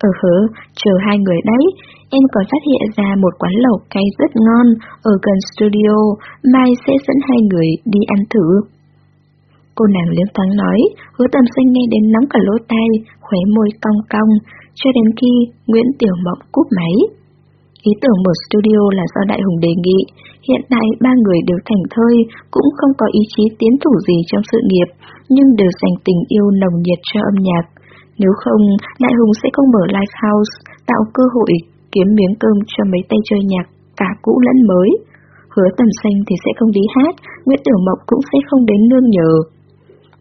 Ờ hớ, chờ hai người đấy, em còn phát hiện ra một quán lẩu cay rất ngon ở gần studio, mai sẽ dẫn hai người đi ăn thử. Cô nàng liếm thoáng nói, hứa tầm xanh nghe đến nóng cả lỗ tai, khóe môi cong cong, cho đến khi Nguyễn Tiểu Mộng cúp máy. Ý tưởng mở studio là do Đại Hùng đề nghị, hiện tại ba người đều thành thơi, cũng không có ý chí tiến thủ gì trong sự nghiệp, nhưng đều dành tình yêu nồng nhiệt cho âm nhạc. Nếu không, Đại Hùng sẽ không mở live house, tạo cơ hội kiếm miếng cơm cho mấy tay chơi nhạc, cả cũ lẫn mới. Hứa tầm xanh thì sẽ không đi hát, Nguyễn Tiểu Mộng cũng sẽ không đến nương nhờ.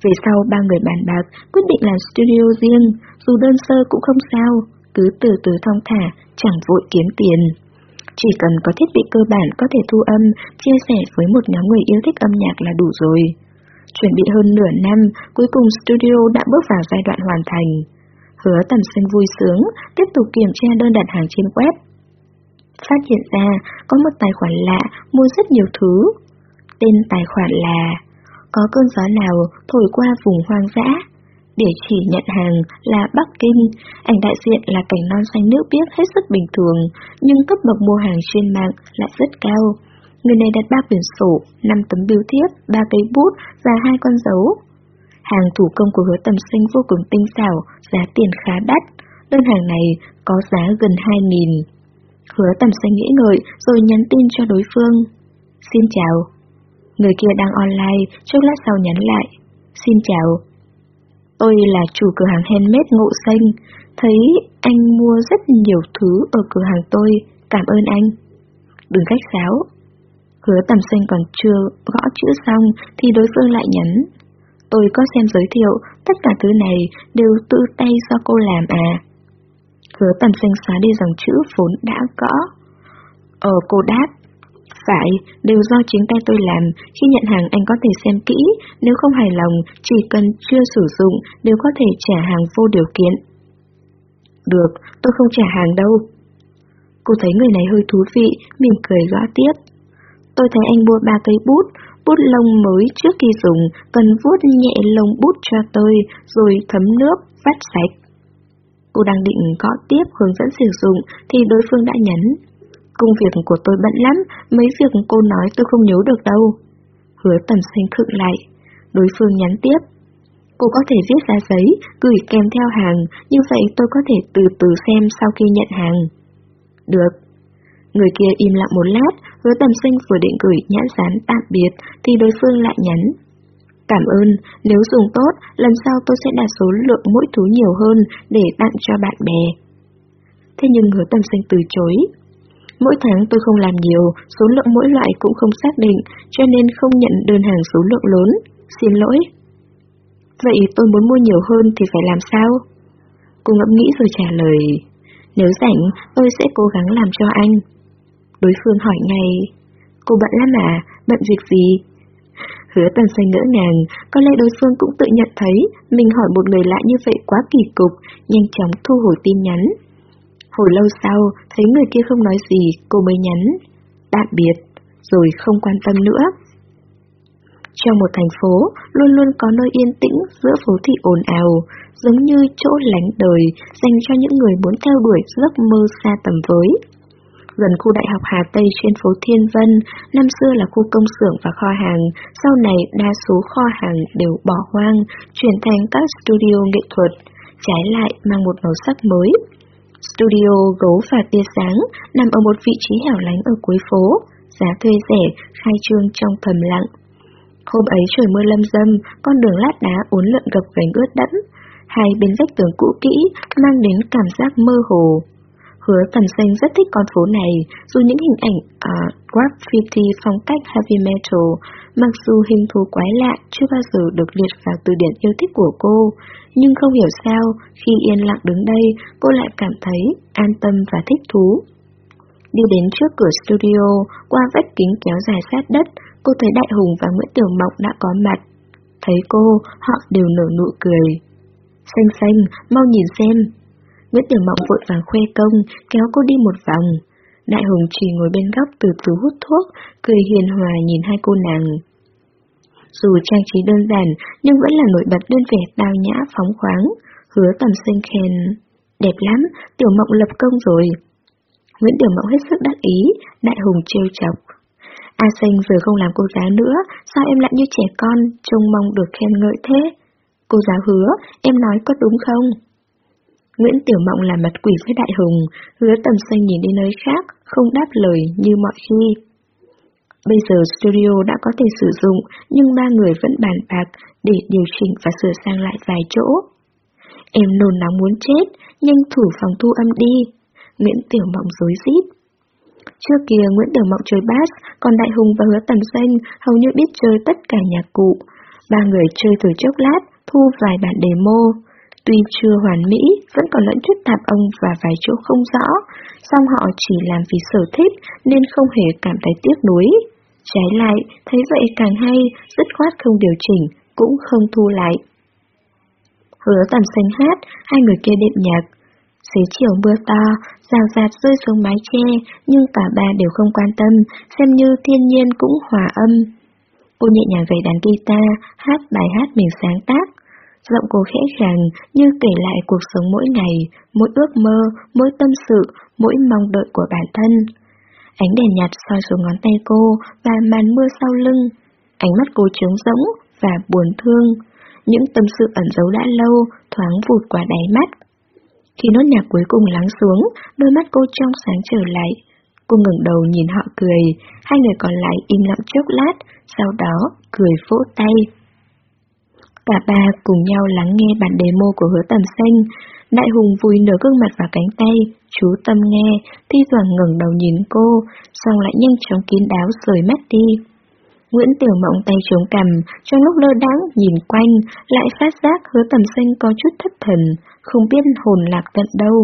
Về sau ba người bàn bạc, quyết định làm studio riêng, dù đơn sơ cũng không sao, cứ từ từ thong thả, chẳng vội kiếm tiền. Chỉ cần có thiết bị cơ bản có thể thu âm, chia sẻ với một nhóm người yêu thích âm nhạc là đủ rồi. Chuẩn bị hơn nửa năm, cuối cùng studio đã bước vào giai đoạn hoàn thành. Hứa tầm sinh vui sướng, tiếp tục kiểm tra đơn đặt hàng trên web. Phát hiện ra, có một tài khoản lạ mua rất nhiều thứ. Tên tài khoản là có cơn gió nào thổi qua vùng hoang dã. Địa chỉ nhận hàng là Bắc Kinh, ảnh đại diện là cảnh non xanh nước biếc hết sức bình thường, nhưng cấp bậc mua hàng trên mạng lại rất cao. Người này đặt ba quyển sổ, 5 tấm biêu thiếp, ba cây bút và hai con dấu. Hàng thủ công của hứa tầm sinh vô cùng tinh xảo, giá tiền khá đắt. Đơn hàng này có giá gần 2.000. Hứa tầm xanh nghĩ ngợi rồi nhắn tin cho đối phương. Xin chào, Người kia đang online, chốc lát sau nhắn lại. Xin chào. Tôi là chủ cửa hàng handmade ngộ xanh, thấy anh mua rất nhiều thứ ở cửa hàng tôi, cảm ơn anh. Đừng khách sáo. Hứa tầm xanh còn chưa gõ chữ xong thì đối phương lại nhắn. Tôi có xem giới thiệu, tất cả thứ này đều tự tay do cô làm à. Hứa tầm xanh xóa đi dòng chữ vốn đã gõ. Ờ cô đáp, phải, đều do chính tay tôi làm, khi nhận hàng anh có thể xem kỹ, nếu không hài lòng, chỉ cần chưa sử dụng, đều có thể trả hàng vô điều kiện. Được, tôi không trả hàng đâu. Cô thấy người này hơi thú vị, mỉm cười gõ tiếp. Tôi thấy anh mua ba cây bút, bút lông mới trước khi dùng, cần vuốt nhẹ lông bút cho tôi, rồi thấm nước, vắt sạch. Cô đang định gõ tiếp hướng dẫn sử dụng thì đối phương đã nhấn Công việc của tôi bận lắm, mấy việc cô nói tôi không nhớ được đâu. Hứa tầm xanh khựng lại. Đối phương nhắn tiếp. Cô có thể viết ra giấy, gửi kèm theo hàng, như vậy tôi có thể từ từ xem sau khi nhận hàng. Được. Người kia im lặng một lát, hứa tầm sinh vừa định gửi nhãn dán tạm biệt, thì đối phương lại nhắn. Cảm ơn, nếu dùng tốt, lần sau tôi sẽ đặt số lượng mỗi thứ nhiều hơn để tặng cho bạn bè. Thế nhưng hứa tầm sinh từ chối. Mỗi tháng tôi không làm nhiều, số lượng mỗi loại cũng không xác định, cho nên không nhận đơn hàng số lượng lớn. Xin lỗi. Vậy tôi muốn mua nhiều hơn thì phải làm sao? Cô ngẫm nghĩ rồi trả lời. Nếu rảnh, tôi sẽ cố gắng làm cho anh. Đối phương hỏi ngay. Cô bận lắm à? Bận việc gì? Hứa tần xanh ngỡ ngàng, có lẽ đối phương cũng tự nhận thấy mình hỏi một người lạ như vậy quá kỳ cục, nhanh chóng thu hồi tin nhắn. Hồi lâu sau, thấy người kia không nói gì, cô mới nhắn. Tạm biệt, rồi không quan tâm nữa. Trong một thành phố, luôn luôn có nơi yên tĩnh giữa phố thị ồn ào, giống như chỗ lánh đời dành cho những người muốn theo đuổi giấc mơ xa tầm với. Gần khu đại học Hà Tây trên phố Thiên Vân, năm xưa là khu công xưởng và kho hàng, sau này đa số kho hàng đều bỏ hoang, chuyển thành các studio nghệ thuật, trái lại mang một màu sắc mới. Studio gấu và tia sáng nằm ở một vị trí hẻo lánh ở cuối phố, giá thuê rẻ, khai trương trong thầm lặng. Hôm ấy trời mưa lâm dâm, con đường lát đá uốn lượn gập gánh ướt đẫm, hai bên vách tường cũ kỹ mang đến cảm giác mơ hồ. Hứa Tần Xanh rất thích con phố này, dù những hình ảnh uh, graffiti phong cách heavy metal, mặc dù hình thù quái lạ chưa bao giờ được liệt vào từ điển yêu thích của cô, nhưng không hiểu sao, khi yên lặng đứng đây, cô lại cảm thấy an tâm và thích thú. Đi đến trước cửa studio, qua vách kính kéo dài sát đất, cô thấy Đại Hùng và Nguyễn Tiểu Mộng đã có mặt. Thấy cô, họ đều nở nụ cười. Xanh xanh, mau nhìn xem, Nguyễn Tiểu Mộng vội vàng khoe công, kéo cô đi một vòng. Đại Hùng chỉ ngồi bên góc từ từ hút thuốc, cười hiền hòa nhìn hai cô nàng. Dù trang trí đơn giản, nhưng vẫn là nổi bật lên vẻ tao nhã phóng khoáng, hứa tầm sinh khen. Đẹp lắm, Tiểu Mộng lập công rồi. Nguyễn Tiểu Mộng hết sức đắc ý, Đại Hùng trêu chọc. A Sinh giờ không làm cô giáo nữa, sao em lại như trẻ con, trông mong được khen ngợi thế? Cô giáo hứa, em nói có đúng không? Nguyễn Tiểu Mộng là mặt quỷ với Đại Hùng, hứa tầm xanh nhìn đi nơi khác, không đáp lời như mọi khi. Bây giờ studio đã có thể sử dụng, nhưng ba người vẫn bàn bạc để điều chỉnh và sửa sang lại vài chỗ. Em nôn nóng muốn chết, nhanh thủ phòng thu âm đi. Nguyễn Tiểu Mộng dối rít. Trước kia Nguyễn Tiểu Mộng chơi bass, còn Đại Hùng và Hứa Tầm Xanh hầu như biết chơi tất cả nhạc cụ. Ba người chơi từ chốc lát, thu vài bản demo. Tuy chưa hoàn mỹ, vẫn còn lẫn chút tạp âm và vài chỗ không rõ, song họ chỉ làm vì sở thích nên không hề cảm thấy tiếc nuối. Trái lại, thấy vậy càng hay, dứt khoát không điều chỉnh, cũng không thu lại. Hứa tầm xanh hát, hai người kia đệm nhạc. Xế chiều mưa to, rào rạt rơi xuống mái che, nhưng cả ba đều không quan tâm, xem như thiên nhiên cũng hòa âm. Cô nhẹ nhàng về đàn guitar, hát bài hát mình sáng tác. Giọng cô khẽ khàng như kể lại cuộc sống mỗi ngày, mỗi ước mơ, mỗi tâm sự, mỗi mong đợi của bản thân. Ánh đèn nhạt soi xuống ngón tay cô và màn mưa sau lưng. Ánh mắt cô trống rỗng và buồn thương. Những tâm sự ẩn giấu đã lâu thoáng vụt qua đáy mắt. Khi nốt nhạc cuối cùng lắng xuống, đôi mắt cô trong sáng trở lại. Cô ngẩng đầu nhìn họ cười, hai người còn lại im lặng chốc lát, sau đó cười vỗ tay. Cả ba cùng nhau lắng nghe bản demo của hứa tầm xanh. Đại hùng vùi nửa gương mặt vào cánh tay, chú tâm nghe, thi thoảng ngẩng đầu nhìn cô, xong lại nhanh chóng kín đáo rời mắt đi. Nguyễn Tiểu Mộng tay chống cằm, trong lúc lơ đãng nhìn quanh, lại phát giác hứa tầm xanh có chút thất thần, không biết hồn lạc tận đâu.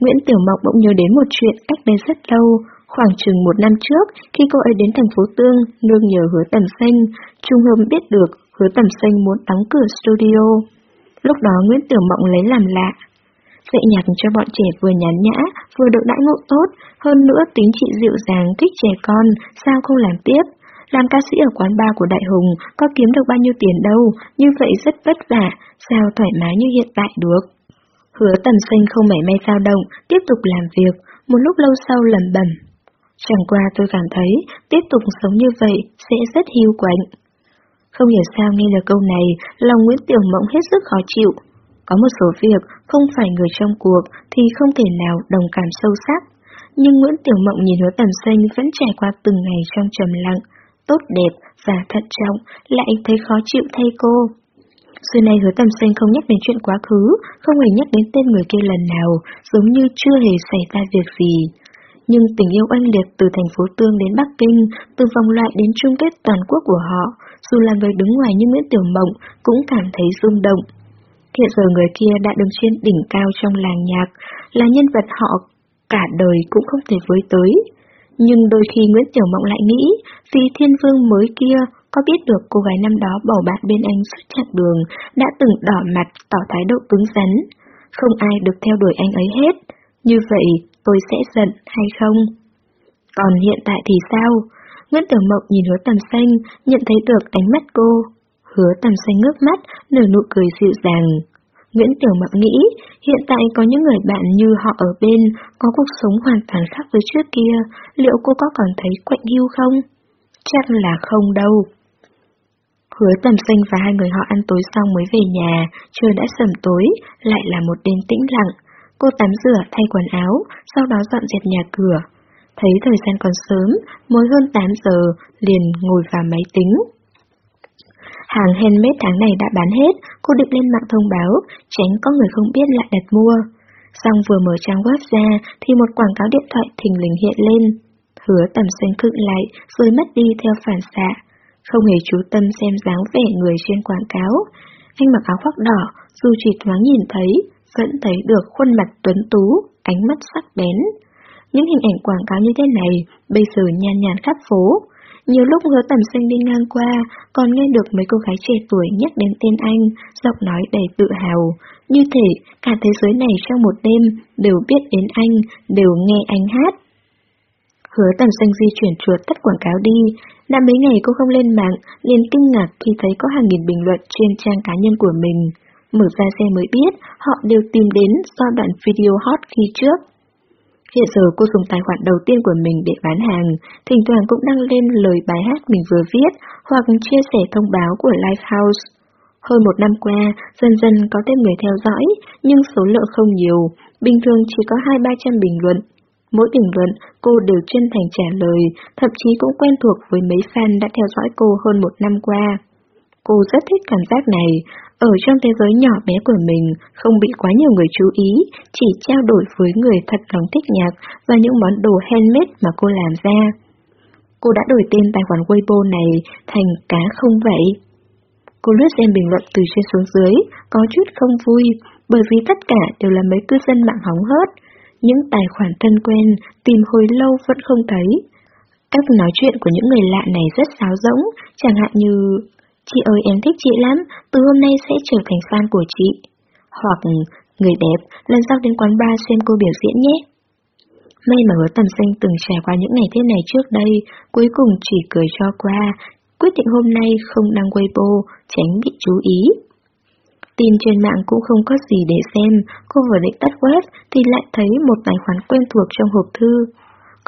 Nguyễn Tiểu Mộng bỗng nhớ đến một chuyện cách đây rất lâu, khoảng chừng một năm trước, khi cô ấy đến thành phố Tương, nương nhờ hứa tầm xanh, Trung hợp biết được hứa tầm xanh muốn đóng cửa studio. Lúc đó Nguyễn Tiểu Mộng lấy làm lạ. Dạy nhạc cho bọn trẻ vừa nhàn nhã, vừa được đãi ngộ tốt, hơn nữa tính chị dịu dàng thích trẻ con, sao không làm tiếp? Làm ca sĩ ở quán bar của Đại Hùng có kiếm được bao nhiêu tiền đâu, như vậy rất vất vả, sao thoải mái như hiện tại được. Hứa tầm xanh không mảy may dao động, tiếp tục làm việc, một lúc lâu sau lầm bẩm. Chẳng qua tôi cảm thấy, tiếp tục sống như vậy sẽ rất hiu quạnh. Không hiểu sao nghe được câu này, lòng Nguyễn Tiểu Mộng hết sức khó chịu. Có một số việc không phải người trong cuộc thì không thể nào đồng cảm sâu sắc. Nhưng Nguyễn Tiểu Mộng nhìn hứa tầm xanh vẫn trải qua từng ngày trong trầm lặng, tốt đẹp và thận trọng, lại thấy khó chịu thay cô. Xưa nay hứa tầm xanh không nhắc đến chuyện quá khứ, không hề nhắc đến tên người kia lần nào, giống như chưa hề xảy ra việc gì. Nhưng tình yêu oanh liệt từ thành phố Tương đến Bắc Kinh, từ vòng loại đến chung kết toàn quốc của họ, dù là người đứng ngoài như Nguyễn Tiểu Mộng, cũng cảm thấy rung động. Hiện giờ người kia đã đứng trên đỉnh cao trong làng nhạc, là nhân vật họ cả đời cũng không thể với tới. Nhưng đôi khi Nguyễn Tiểu Mộng lại nghĩ, vì thiên vương mới kia có biết được cô gái năm đó bỏ bạn bên anh suốt chặng đường, đã từng đỏ mặt tỏ thái độ cứng rắn. Không ai được theo đuổi anh ấy hết. Như vậy, tôi sẽ giận hay không? Còn hiện tại thì sao? Nguyễn Tiểu Mộng nhìn hứa tầm xanh, nhận thấy được ánh mắt cô. Hứa tầm xanh ngước mắt, nở nụ cười dịu dàng. Nguyễn Tiểu Mộng nghĩ, hiện tại có những người bạn như họ ở bên, có cuộc sống hoàn toàn khác với trước kia, liệu cô có còn thấy quạnh hiu không? Chắc là không đâu. Hứa tầm xanh và hai người họ ăn tối xong mới về nhà, trời đã sầm tối, lại là một đêm tĩnh lặng. Cô tắm rửa, thay quần áo, sau đó dọn dẹp nhà cửa. Thấy thời gian còn sớm, mới hơn 8 giờ, liền ngồi vào máy tính. Hàng handmade tháng này đã bán hết, cô định lên mạng thông báo, tránh có người không biết lại đặt mua. Xong vừa mở trang web ra thì một quảng cáo điện thoại thình lình hiện lên. Hứa tầm xanh khựng lại, rồi mất đi theo phản xạ. Không hề chú tâm xem dáng vẻ người trên quảng cáo. Anh mặc áo khoác đỏ, dù chỉ thoáng nhìn thấy, vẫn thấy được khuôn mặt tuấn tú, ánh mắt sắc bén. Những hình ảnh quảng cáo như thế này bây giờ nhan nhàn khắp phố. Nhiều lúc hứa tầm xanh đi ngang qua, còn nghe được mấy cô gái trẻ tuổi nhắc đến tên anh, giọng nói đầy tự hào. Như thể cả thế giới này trong một đêm đều biết đến anh, đều nghe anh hát. Hứa tầm xanh di chuyển chuột tắt quảng cáo đi, đã mấy ngày cô không lên mạng, liền kinh ngạc khi thấy có hàng nghìn bình luận trên trang cá nhân của mình. Mở ra xe mới biết, họ đều tìm đến do đoạn video hot khi trước. Hiện giờ cô dùng tài khoản đầu tiên của mình để bán hàng, thỉnh thoảng cũng đăng lên lời bài hát mình vừa viết hoặc chia sẻ thông báo của Lifehouse. Hơn một năm qua, dần dần có thêm người theo dõi, nhưng số lượng không nhiều, bình thường chỉ có hai ba trăm bình luận. Mỗi bình luận, cô đều chân thành trả lời, thậm chí cũng quen thuộc với mấy fan đã theo dõi cô hơn một năm qua. Cô rất thích cảm giác này, ở trong thế giới nhỏ bé của mình, không bị quá nhiều người chú ý, chỉ trao đổi với người thật lòng thích nhạc và những món đồ handmade mà cô làm ra. Cô đã đổi tên tài khoản Weibo này thành cá không vậy. Cô lướt xem bình luận từ trên xuống dưới, có chút không vui, bởi vì tất cả đều là mấy cư dân mạng hóng hớt. Những tài khoản thân quen, tìm hồi lâu vẫn không thấy. Cách nói chuyện của những người lạ này rất sáo rỗng, chẳng hạn như Chị ơi em thích chị lắm, từ hôm nay sẽ trở thành fan của chị. Hoặc, người đẹp, lần sau đến quán bar xem cô biểu diễn nhé. May mà hứa tầm xanh từng trải qua những ngày thế này trước đây, cuối cùng chỉ cười cho qua, quyết định hôm nay không đăng Weibo, tránh bị chú ý. Tin trên mạng cũng không có gì để xem, cô vừa định tắt web thì lại thấy một tài khoản quen thuộc trong hộp thư.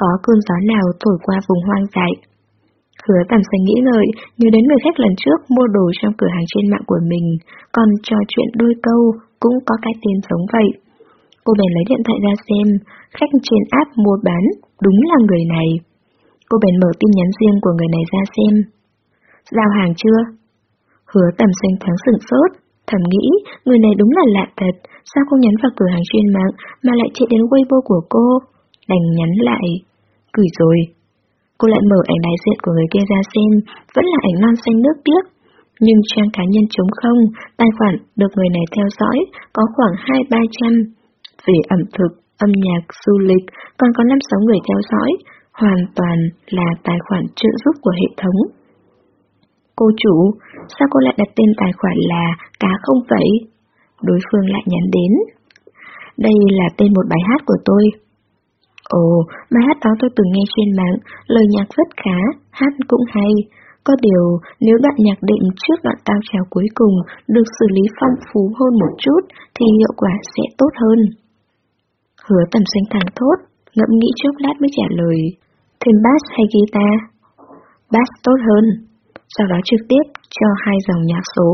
Có cơn gió nào thổi qua vùng hoang dại. Hứa tầm xanh nghĩ ngợi, nhớ đến người khách lần trước mua đồ trong cửa hàng trên mạng của mình, còn trò chuyện đôi câu cũng có cái tên giống vậy. Cô bèn lấy điện thoại ra xem, khách trên app mua bán, đúng là người này. Cô bèn mở tin nhắn riêng của người này ra xem. Giao hàng chưa? Hứa tầm xanh thoáng sửng sốt, thầm nghĩ, người này đúng là lạ thật, sao không nhắn vào cửa hàng trên mạng mà lại chạy đến Weibo của cô? Đành nhắn lại. Gửi rồi. Cô lại mở ảnh đại diện của người kia ra xem, vẫn là ảnh non xanh nước biếc. Nhưng trang cá nhân trống không, tài khoản được người này theo dõi có khoảng 2-300. Về ẩm thực, âm nhạc, du lịch, còn có 5-6 người theo dõi, hoàn toàn là tài khoản trợ giúp của hệ thống. Cô chủ, sao cô lại đặt tên tài khoản là cá không vậy? Đối phương lại nhắn đến. Đây là tên một bài hát của tôi. Ồ, bài hát đó tôi từng nghe trên mạng, lời nhạc rất khá, hát cũng hay. Có điều, nếu đoạn nhạc định trước đoạn cao trào cuối cùng được xử lý phong phú hơn một chút thì hiệu quả sẽ tốt hơn. Hứa tầm sinh thẳng thốt, ngẫm nghĩ chốc lát mới trả lời. Thêm bass hay guitar? Bass tốt hơn. Sau đó trực tiếp cho hai dòng nhạc số.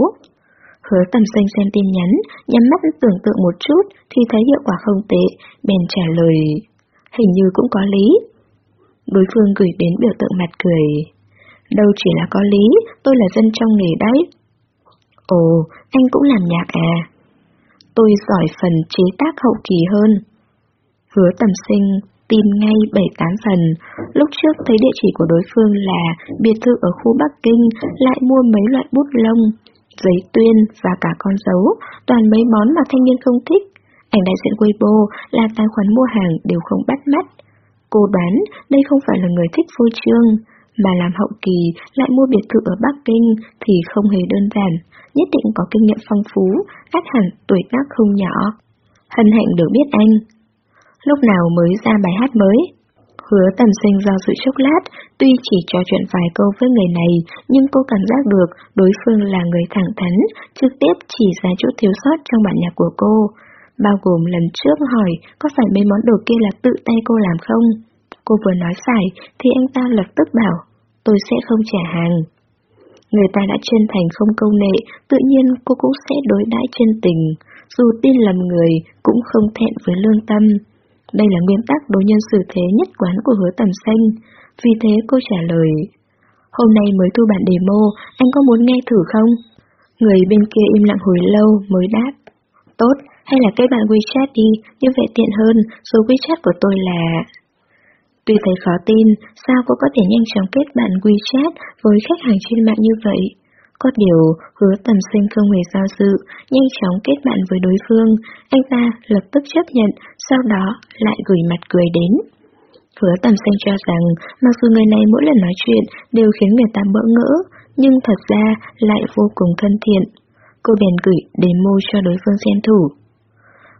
Hứa tầm xanh xem tin nhắn, nhắm mắt tưởng tượng một chút thì thấy hiệu quả không tệ, bèn trả lời. Hình như cũng có lý. Đối phương gửi đến biểu tượng mặt cười. Đâu chỉ là có lý, tôi là dân trong nghề đấy. Ồ, anh cũng làm nhạc à? Tôi giỏi phần chế tác hậu kỳ hơn. Hứa tầm sinh tìm ngay bảy tám phần. Lúc trước thấy địa chỉ của đối phương là biệt thự ở khu Bắc Kinh, lại mua mấy loại bút lông, giấy tuyên và cả con dấu, toàn mấy món mà thanh niên không thích. Ảnh đại diện Weibo là tài khoản mua hàng đều không bắt mắt. Cô đoán đây không phải là người thích phô trương, mà làm hậu kỳ lại mua biệt thự ở Bắc Kinh thì không hề đơn giản, nhất định có kinh nghiệm phong phú, át hẳn tuổi tác không nhỏ. Hân hạnh được biết anh. Lúc nào mới ra bài hát mới? Hứa tầm sinh do sự chốc lát, tuy chỉ trò chuyện vài câu với người này, nhưng cô cảm giác được đối phương là người thẳng thắn, trực tiếp chỉ ra chỗ thiếu sót trong bản nhạc của cô. Bao gồm lần trước hỏi có phải mấy món đồ kia là tự tay cô làm không? Cô vừa nói phải thì anh ta lập tức bảo, tôi sẽ không trả hàng. Người ta đã chân thành không câu nệ, tự nhiên cô cũng sẽ đối đãi chân tình, dù tin lầm người cũng không thẹn với lương tâm. Đây là nguyên tắc đối nhân xử thế nhất quán của hứa tầm xanh, vì thế cô trả lời. Hôm nay mới thu bản demo, anh có muốn nghe thử không? Người bên kia im lặng hồi lâu mới đáp. Tốt, hay là kết bạn WeChat đi, như vậy tiện hơn, số WeChat của tôi là... Tuy thấy khó tin, sao cô có thể nhanh chóng kết bạn WeChat với khách hàng trên mạng như vậy? Có điều, hứa tầm sinh không hề do dự, nhanh chóng kết bạn với đối phương, anh ta lập tức chấp nhận, sau đó lại gửi mặt cười đến. Hứa tầm sinh cho rằng, mặc dù người này mỗi lần nói chuyện đều khiến người ta bỡ ngỡ, nhưng thật ra lại vô cùng thân thiện. Cô bèn gửi demo cho đối phương xem thử.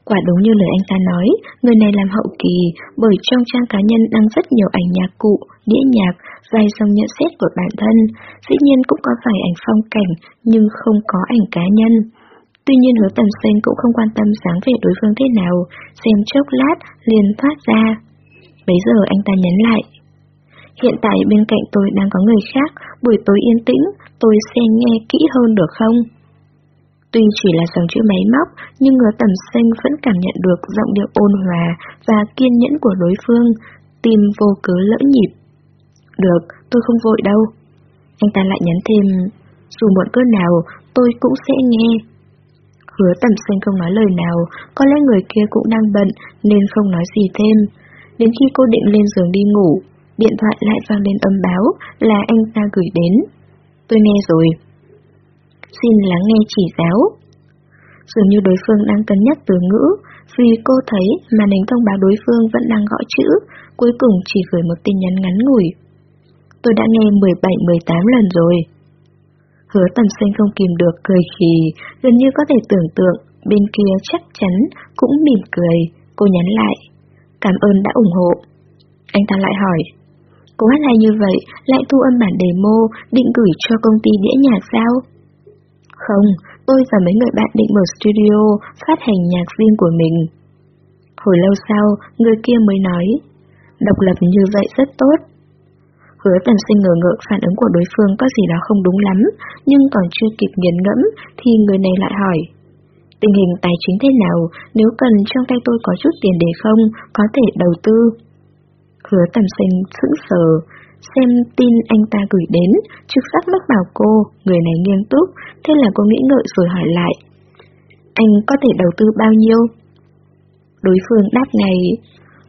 Quả đúng như lời anh ta nói, người này làm hậu kỳ bởi trong trang cá nhân đăng rất nhiều ảnh nhạc cụ, đĩa nhạc, vài dòng nhận xét của bản thân, dĩ nhiên cũng có vài ảnh phong cảnh nhưng không có ảnh cá nhân. Tuy nhiên hứa tầm xanh cũng không quan tâm dáng vẻ đối phương thế nào, xem chốc lát liền thoát ra. Bấy giờ anh ta nhấn lại. Hiện tại bên cạnh tôi đang có người khác, buổi tối yên tĩnh, tôi sẽ nghe kỹ hơn được không? Tuy chỉ là dòng chữ máy móc, nhưng ngứa tầm xanh vẫn cảm nhận được giọng điệu ôn hòa và kiên nhẫn của đối phương, tim vô cớ lỡ nhịp. Được, tôi không vội đâu. Anh ta lại nhắn thêm, dù muộn cơn nào, tôi cũng sẽ nghe. Hứa tầm xanh không nói lời nào, có lẽ người kia cũng đang bận nên không nói gì thêm. Đến khi cô định lên giường đi ngủ, điện thoại lại vang lên âm báo là anh ta gửi đến. Tôi nghe rồi xin lắng nghe chỉ giáo. Dường như đối phương đang cân nhắc từ ngữ, vì cô thấy màn hình thông báo đối phương vẫn đang gõ chữ, cuối cùng chỉ gửi một tin nhắn ngắn ngủi. Tôi đã nghe 17-18 lần rồi. Hứa tầm sinh không kìm được cười khì, gần như có thể tưởng tượng, bên kia chắc chắn cũng mỉm cười, cô nhắn lại. Cảm ơn đã ủng hộ. Anh ta lại hỏi, cô hát hay như vậy, lại thu âm bản demo, định gửi cho công ty đĩa nhạc sao? Không, tôi và mấy người bạn định mở studio, phát hành nhạc riêng của mình. Hồi lâu sau, người kia mới nói, độc lập như vậy rất tốt. Hứa tầm sinh ngờ ngợ phản ứng của đối phương có gì đó không đúng lắm, nhưng còn chưa kịp nghiền ngẫm thì người này lại hỏi. Tình hình tài chính thế nào, nếu cần trong tay tôi có chút tiền để không, có thể đầu tư. Hứa tầm sinh sững sờ, xem tin anh ta gửi đến, trực giác mách bảo cô, người này nghiêm túc, thế là cô nghĩ ngợi rồi hỏi lại. Anh có thể đầu tư bao nhiêu? Đối phương đáp ngay,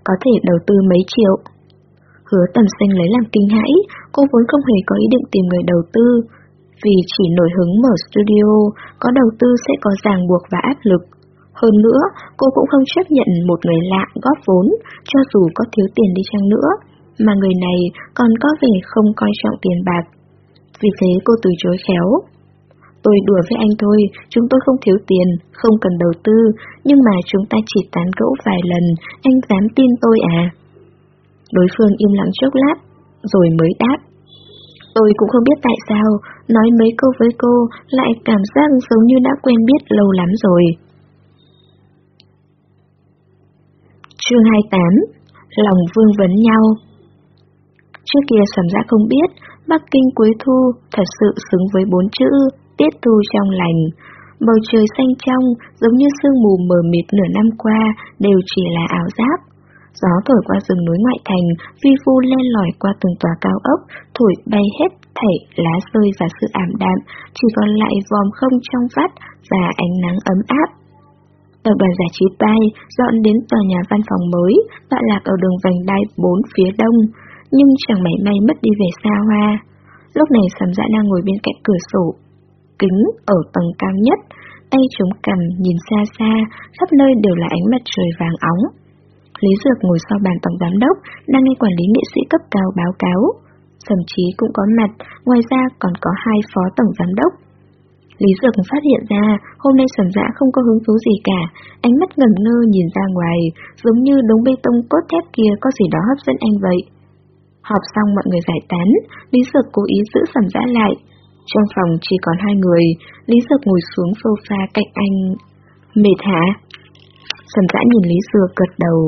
có thể đầu tư mấy triệu. Hứa tầm xanh lấy làm kinh hãi, cô vốn không hề có ý định tìm người đầu tư, vì chỉ nổi hứng mở studio, có đầu tư sẽ có ràng buộc và áp lực. Hơn nữa, cô cũng không chấp nhận một người lạ góp vốn, cho dù có thiếu tiền đi chăng nữa mà người này còn có vẻ không coi trọng tiền bạc. Vì thế cô từ chối khéo. Tôi đùa với anh thôi, chúng tôi không thiếu tiền, không cần đầu tư, nhưng mà chúng ta chỉ tán gẫu vài lần, anh dám tin tôi à? Đối phương im lặng chốc lát, rồi mới đáp. Tôi cũng không biết tại sao, nói mấy câu với cô lại cảm giác giống như đã quen biết lâu lắm rồi. Chương 28 Lòng vương vấn nhau Trước kia sầm dã không biết, Bắc Kinh cuối thu thật sự xứng với bốn chữ tiết thu trong lành. Bầu trời xanh trong, giống như sương mù mờ mịt nửa năm qua, đều chỉ là áo giáp Gió thổi qua rừng núi ngoại thành, vi vu len lỏi qua từng tòa cao ốc, thổi bay hết thảy lá rơi và sự ảm đạm, chỉ còn lại vòm không trong vắt và ánh nắng ấm áp. Tập đoàn giải trí bay dọn đến tòa nhà văn phòng mới, tọa lạc ở đường vành đai 4 phía đông, nhưng chẳng mảy may mất đi về xa hoa. Lúc này sầm dã đang ngồi bên cạnh cửa sổ, kính ở tầng cao nhất, tay chống cằm nhìn xa xa, khắp nơi đều là ánh mặt trời vàng óng. Lý Dược ngồi sau bàn tổng giám đốc, đang nghe quản lý nghệ sĩ cấp cao báo cáo. Sầm chí cũng có mặt, ngoài ra còn có hai phó tổng giám đốc. Lý Dược phát hiện ra hôm nay sầm dã không có hứng thú gì cả, ánh mắt ngẩn ngơ nhìn ra ngoài, giống như đống bê tông cốt thép kia có gì đó hấp dẫn anh vậy. Họp xong mọi người giải tán, Lý Dược cố ý giữ sầm dã lại. Trong phòng chỉ còn hai người, Lý Dược ngồi xuống sofa cạnh anh. Mệt hả? Sầm dã nhìn Lý Dược gật đầu.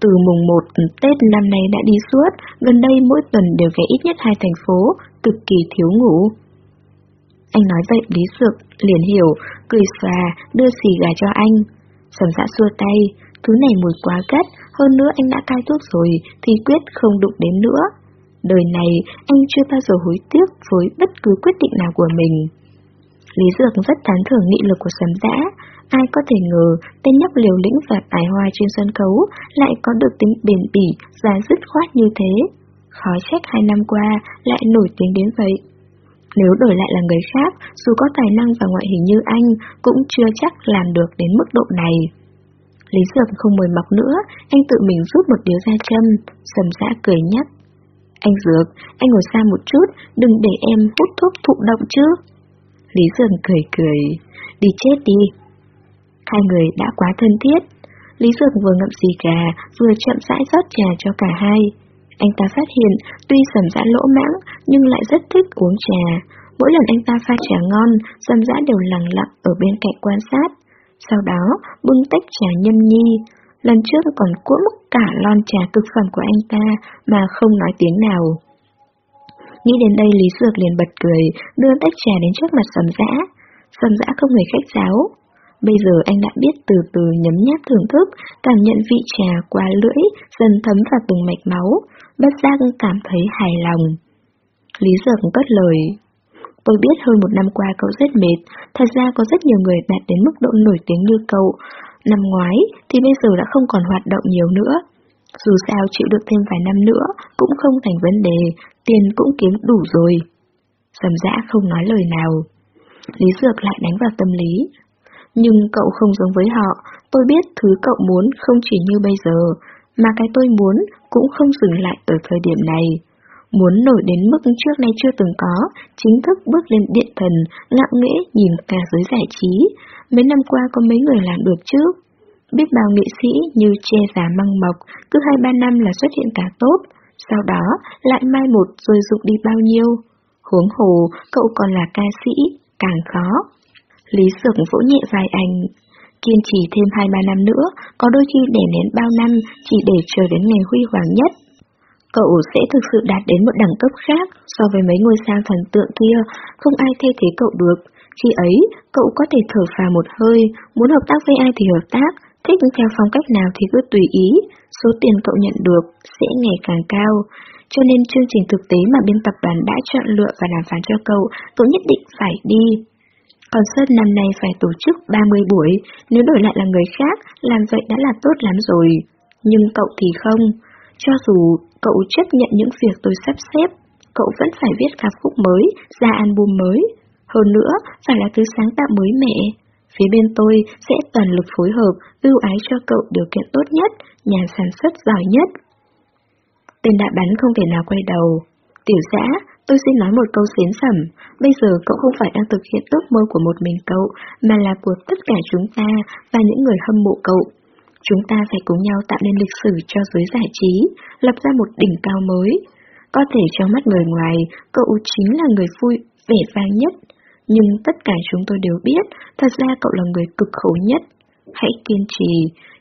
Từ mùng 1 Tết năm nay đã đi suốt, gần đây mỗi tuần đều ghé ít nhất hai thành phố, cực kỳ thiếu ngủ. Anh nói vậy Lý Dược liền hiểu, cười xòa, đưa xì gà cho anh. Sầm dã xua tay, thứ này mùi quá gắt, hơn nữa anh đã cai thuốc rồi thì quyết không đụng đến nữa. Đời này anh chưa bao giờ hối tiếc với bất cứ quyết định nào của mình. Lý Dược rất tán thưởng nghị lực của Sầm Dã, ai có thể ngờ tên nhóc liều lĩnh và tài hoa trên sân khấu lại có được tính bền bỉ và dứt khoát như thế. Khó trách hai năm qua lại nổi tiếng đến vậy. Nếu đổi lại là người khác, dù có tài năng và ngoại hình như anh, cũng chưa chắc làm được đến mức độ này. Lý Dược không mời mọc nữa, anh tự mình rút một điếu ra châm, sầm dã cười nhắc. Anh Dược, anh ngồi xa một chút, đừng để em hút thuốc thụ động chứ. Lý Dược cười cười, đi chết đi. Hai người đã quá thân thiết. Lý Dược vừa ngậm xì gà, vừa chậm rãi rót trà cho cả hai. Anh ta phát hiện, tuy sầm dã lỗ mãng, nhưng lại rất thích uống trà. Mỗi lần anh ta pha trà ngon, sầm dã đều lặng lặng ở bên cạnh quan sát. Sau đó, bưng tách trà nhâm nhi. Lần trước còn cuỗm cả lon trà cực phẩm của anh ta mà không nói tiếng nào. Nghĩ đến đây Lý Dược liền bật cười, đưa tách trà đến trước mặt sầm dã. Sầm dã không hề khách giáo. Bây giờ anh đã biết từ từ nhấm nháp thưởng thức, cảm nhận vị trà qua lưỡi, dần thấm vào từng mạch máu, bất giác cảm thấy hài lòng. Lý Dược cất lời. Tôi biết hơn một năm qua cậu rất mệt, thật ra có rất nhiều người đạt đến mức độ nổi tiếng như cậu. Năm ngoái thì bây giờ đã không còn hoạt động nhiều nữa. Dù sao chịu được thêm vài năm nữa cũng không thành vấn đề, tiền cũng kiếm đủ rồi. Sầm dã không nói lời nào. Lý Dược lại đánh vào tâm lý. Nhưng cậu không giống với họ, tôi biết thứ cậu muốn không chỉ như bây giờ, mà cái tôi muốn cũng không dừng lại ở thời điểm này. Muốn nổi đến mức trước nay chưa từng có, chính thức bước lên điện thần, ngạo nghễ nhìn cả giới giải trí. Mấy năm qua có mấy người làm được chứ? Biết bao nghệ sĩ như che giả măng mọc, cứ hai ba năm là xuất hiện cả tốt, sau đó lại mai một rồi dụng đi bao nhiêu. Huống hồ, cậu còn là ca sĩ, càng khó. Lý Sưởng vỗ nhẹ vai anh. Kiên trì thêm hai ba năm nữa, có đôi khi để nén bao năm chỉ để chờ đến ngày huy hoàng nhất. Cậu sẽ thực sự đạt đến một đẳng cấp khác so với mấy ngôi sao thần tượng kia, không ai thay thế cậu được. Khi ấy, cậu có thể thở phào một hơi, muốn hợp tác với ai thì hợp tác, thích theo phong cách nào thì cứ tùy ý, số tiền cậu nhận được sẽ ngày càng cao. Cho nên chương trình thực tế mà biên tập đoàn đã chọn lựa và đàm phán cho cậu, cậu nhất định phải đi. còn Concert năm nay phải tổ chức 30 buổi, nếu đổi lại là người khác, làm vậy đã là tốt lắm rồi. Nhưng cậu thì không. Cho dù cậu chấp nhận những việc tôi sắp xếp, cậu vẫn phải viết ca khúc mới, ra album mới. Hơn nữa, phải là thứ sáng tạo mới mẻ. Phía bên tôi sẽ toàn lực phối hợp, ưu ái cho cậu điều kiện tốt nhất, nhà sản xuất giỏi nhất. Tên đã bắn không thể nào quay đầu. Tiểu giã, tôi xin nói một câu xến sẩm. Bây giờ cậu không phải đang thực hiện ước mơ của một mình cậu, mà là của tất cả chúng ta và những người hâm mộ cậu. Chúng ta phải cùng nhau tạo nên lịch sử cho giới giải trí, lập ra một đỉnh cao mới. Có thể trong mắt người ngoài, cậu chính là người vui, vẻ vang nhất. Nhưng tất cả chúng tôi đều biết, thật ra cậu là người cực khổ nhất. Hãy kiên trì,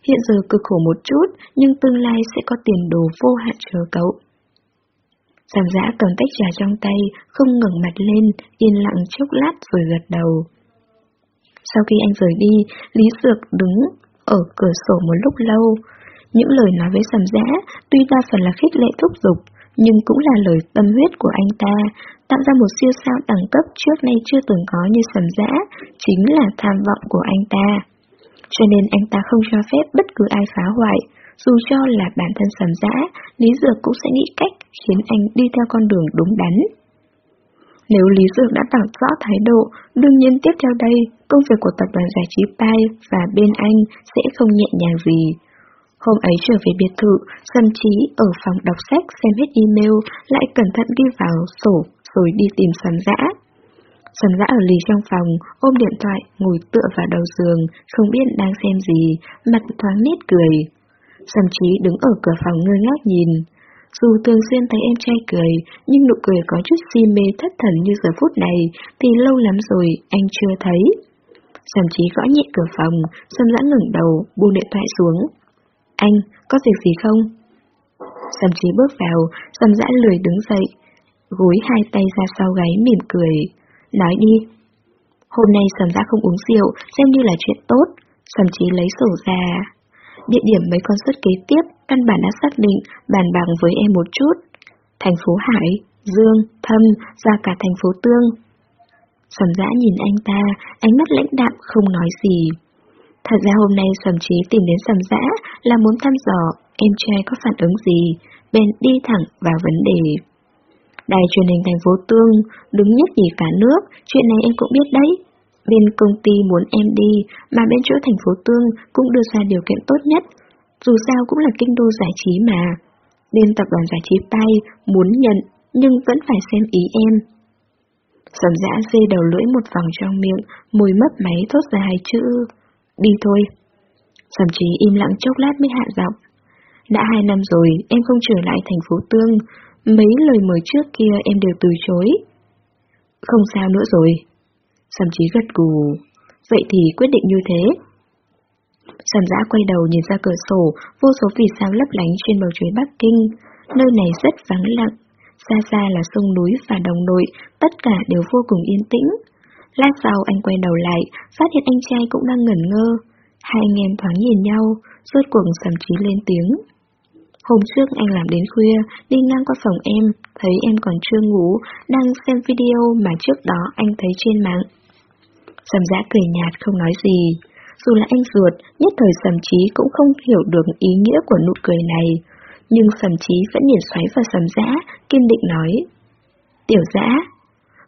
hiện giờ cực khổ một chút, nhưng tương lai sẽ có tiền đồ vô hạn chờ cậu. Giảm giã cầm tách trà trong tay, không ngẩng mặt lên, yên lặng chốc lát rồi gật đầu. Sau khi anh rời đi, Lý Dược đứng ở cửa sổ một lúc lâu. Những lời nói với sầm giã tuy đa phần là khích lệ thúc giục, nhưng cũng là lời tâm huyết của anh ta, tạo ra một siêu sao đẳng cấp trước nay chưa từng có như sầm giã, chính là tham vọng của anh ta. Cho nên anh ta không cho phép bất cứ ai phá hoại, dù cho là bản thân sầm giã, Lý Dược cũng sẽ nghĩ cách khiến anh đi theo con đường đúng đắn. Nếu Lý Dược đã tỏ rõ thái độ, đương nhiên tiếp theo đây, công việc của tập đoàn giải trí Pai và bên anh sẽ không nhẹ nhàng gì. Hôm ấy trở về biệt thự, thậm chí ở phòng đọc sách xem hết email, lại cẩn thận ghi vào sổ rồi đi tìm Sầm Dã. Sầm Dã ở lì trong phòng, ôm điện thoại, ngồi tựa vào đầu giường, không biết đang xem gì, mặt thoáng nét cười. Sầm Trí đứng ở cửa phòng ngơ ngác nhìn. Dù thường xuyên thấy em trai cười, nhưng nụ cười có chút si mê thất thần như giờ phút này, thì lâu lắm rồi anh chưa thấy. Sầm Trí gõ nhẹ cửa phòng, Sầm Dã ngẩng đầu, buông điện thoại xuống. Anh, có việc gì không? Sầm Trí bước vào, Sầm Dã lười đứng dậy, gối hai tay ra sau gáy mỉm cười. Nói đi. Hôm nay Sầm Dã không uống rượu, xem như là chuyện tốt. Sầm Trí lấy sổ ra. Địa điểm mấy con suất kế tiếp, căn bản đã xác định, bàn bằng với em một chút. Thành phố Hải, Dương, Thâm, và cả thành phố Tương. Sầm dã nhìn anh ta, ánh mắt lãnh đạm không nói gì. Thật ra hôm nay Sầm Trí tìm đến Sầm Dã là muốn thăm dò em trai có phản ứng gì, bèn đi thẳng vào vấn đề. Đài truyền hình thành phố Tương, đứng nhất nhì cả nước, chuyện này em cũng biết đấy. Bên công ty muốn em đi, mà bên chỗ thành phố Tương cũng đưa ra điều kiện tốt nhất. Dù sao cũng là kinh đô giải trí mà. Bên tập đoàn giải trí tay muốn nhận, nhưng vẫn phải xem ý em. Sầm dã dê đầu lưỡi một vòng trong miệng, môi mấp máy thốt ra hai chữ. Đi thôi. Sầm trí im lặng chốc lát mới hạ giọng. Đã hai năm rồi, em không trở lại thành phố Tương. Mấy lời mời trước kia em đều từ chối. Không sao nữa rồi. Sầm trí gật gù. Vậy thì quyết định như thế. Sầm giã quay đầu nhìn ra cửa sổ, vô số vì sao lấp lánh trên bầu trời Bắc Kinh. Nơi này rất vắng lặng. Xa xa là sông núi và đồng nội, tất cả đều vô cùng yên tĩnh. Lát sau anh quay đầu lại, phát hiện anh trai cũng đang ngẩn ngơ. Hai anh em thoáng nhìn nhau, rốt cuộc sầm trí lên tiếng. Hôm trước anh làm đến khuya, đi ngang qua phòng em, thấy em còn chưa ngủ, đang xem video mà trước đó anh thấy trên mạng. Sầm giã cười nhạt không nói gì. Dù là anh ruột, nhất thời sầm trí cũng không hiểu được ý nghĩa của nụ cười này. Nhưng sầm trí vẫn nhìn xoáy vào sầm giã, kiên định nói. Tiểu giã,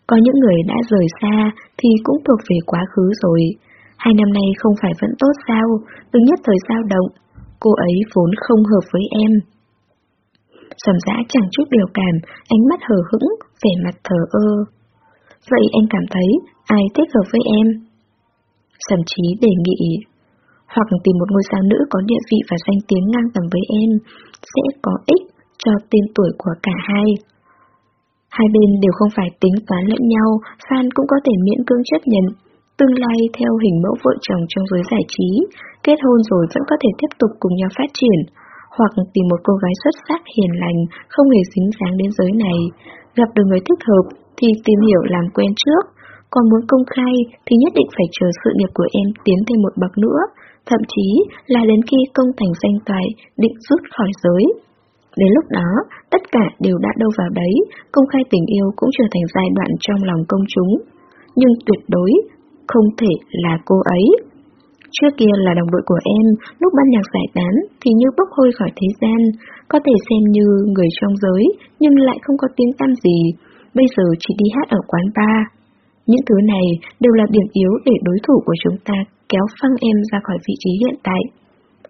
có những người đã rời xa thì cũng thuộc về quá khứ rồi. Hai năm nay không phải vẫn tốt sao, đừng nhất thời dao động, cô ấy vốn không hợp với em. Sầm giã chẳng chút biểu cảm, ánh mắt hờ hững, vẻ mặt thờ ơ. Vậy anh cảm thấy ai thích hợp với em? Sầm trí đề nghị, hoặc tìm một ngôi sao nữ có địa vị và danh tiếng ngang tầm với em, sẽ có ích cho tên tuổi của cả hai. Hai bên đều không phải tính toán lẫn nhau, fan cũng có thể miễn cưỡng chấp nhận. Tương lai theo hình mẫu vợ chồng trong giới giải trí, kết hôn rồi vẫn có thể tiếp tục cùng nhau phát triển, hoặc tìm một cô gái xuất sắc hiền lành, không hề dính dáng đến giới này. Gặp được người thích hợp thì tìm hiểu làm quen trước, còn muốn công khai thì nhất định phải chờ sự nghiệp của em tiến thêm một bậc nữa, thậm chí là đến khi công thành danh toại định rút khỏi giới. Đến lúc đó, tất cả đều đã đâu vào đấy, công khai tình yêu cũng trở thành giai đoạn trong lòng công chúng. Nhưng tuyệt đối, không thể là cô ấy. Trước kia là đồng đội của em, lúc ban nhạc giải tán thì như bốc hơi khỏi thế gian, có thể xem như người trong giới, nhưng lại không có tiếng tăm gì, bây giờ chỉ đi hát ở quán bar. Những thứ này đều là điểm yếu để đối thủ của chúng ta kéo phăng em ra khỏi vị trí hiện tại.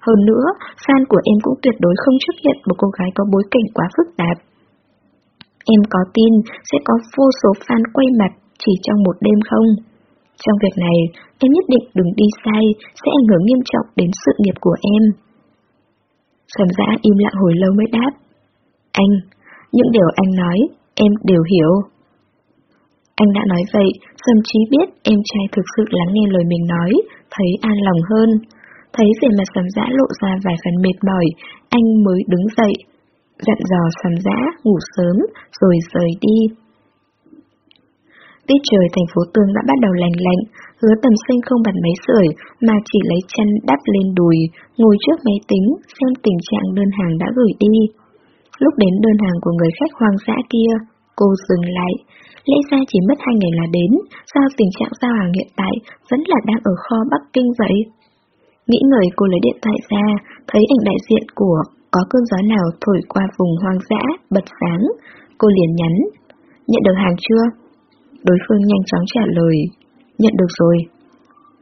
Hơn nữa, fan của em cũng tuyệt đối không chấp nhận một cô gái có bối cảnh quá phức tạp. Em có tin sẽ có vô số fan quay mặt chỉ trong một đêm không? Trong việc này, em nhất định đừng đi sai, sẽ ảnh hưởng nghiêm trọng đến sự nghiệp của em. Sầm giã im lặng hồi lâu mới đáp. Anh, những điều anh nói, em đều hiểu. Anh đã nói vậy, thậm chí biết em trai thực sự lắng nghe lời mình nói, thấy an lòng hơn. Thấy vẻ mặt sầm dã lộ ra vài phần mệt mỏi, anh mới đứng dậy, dặn dò sầm dã ngủ sớm, rồi rời đi. Tiết trời thành phố Tương đã bắt đầu lành lạnh, hứa tầm sinh không bật máy sưởi mà chỉ lấy chân đắp lên đùi, ngồi trước máy tính xem tình trạng đơn hàng đã gửi đi. Lúc đến đơn hàng của người khách hoang dã kia, cô dừng lại. Lẽ ra chỉ mất hai ngày là đến, sao tình trạng giao hàng hiện tại vẫn là đang ở kho Bắc Kinh vậy? Nghĩ người cô lấy điện thoại ra, thấy ảnh đại diện của có cơn gió nào thổi qua vùng hoang dã, bật sáng. Cô liền nhắn, nhận được hàng chưa? Đối phương nhanh chóng trả lời, nhận được rồi.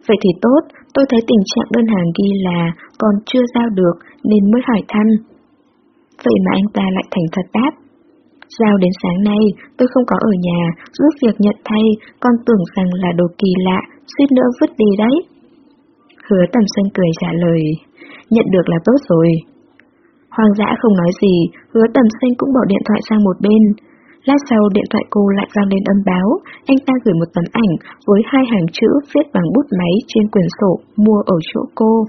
Vậy thì tốt, tôi thấy tình trạng đơn hàng ghi là còn chưa giao được nên mới hỏi thăm. Vậy mà anh ta lại thành thật đáp. Giao đến sáng nay, tôi không có ở nhà, giúp việc nhận thay, con tưởng rằng là đồ kỳ lạ, suýt nữa vứt đi đấy. Hứa tầm sân cười trả lời, nhận được là tốt rồi. Hoàng dã không nói gì, hứa tầm xanh cũng bỏ điện thoại sang một bên. Lát sau điện thoại cô lại vang lên âm báo, anh ta gửi một tấm ảnh với hai hàng chữ viết bằng bút máy trên quyển sổ mua ở chỗ cô.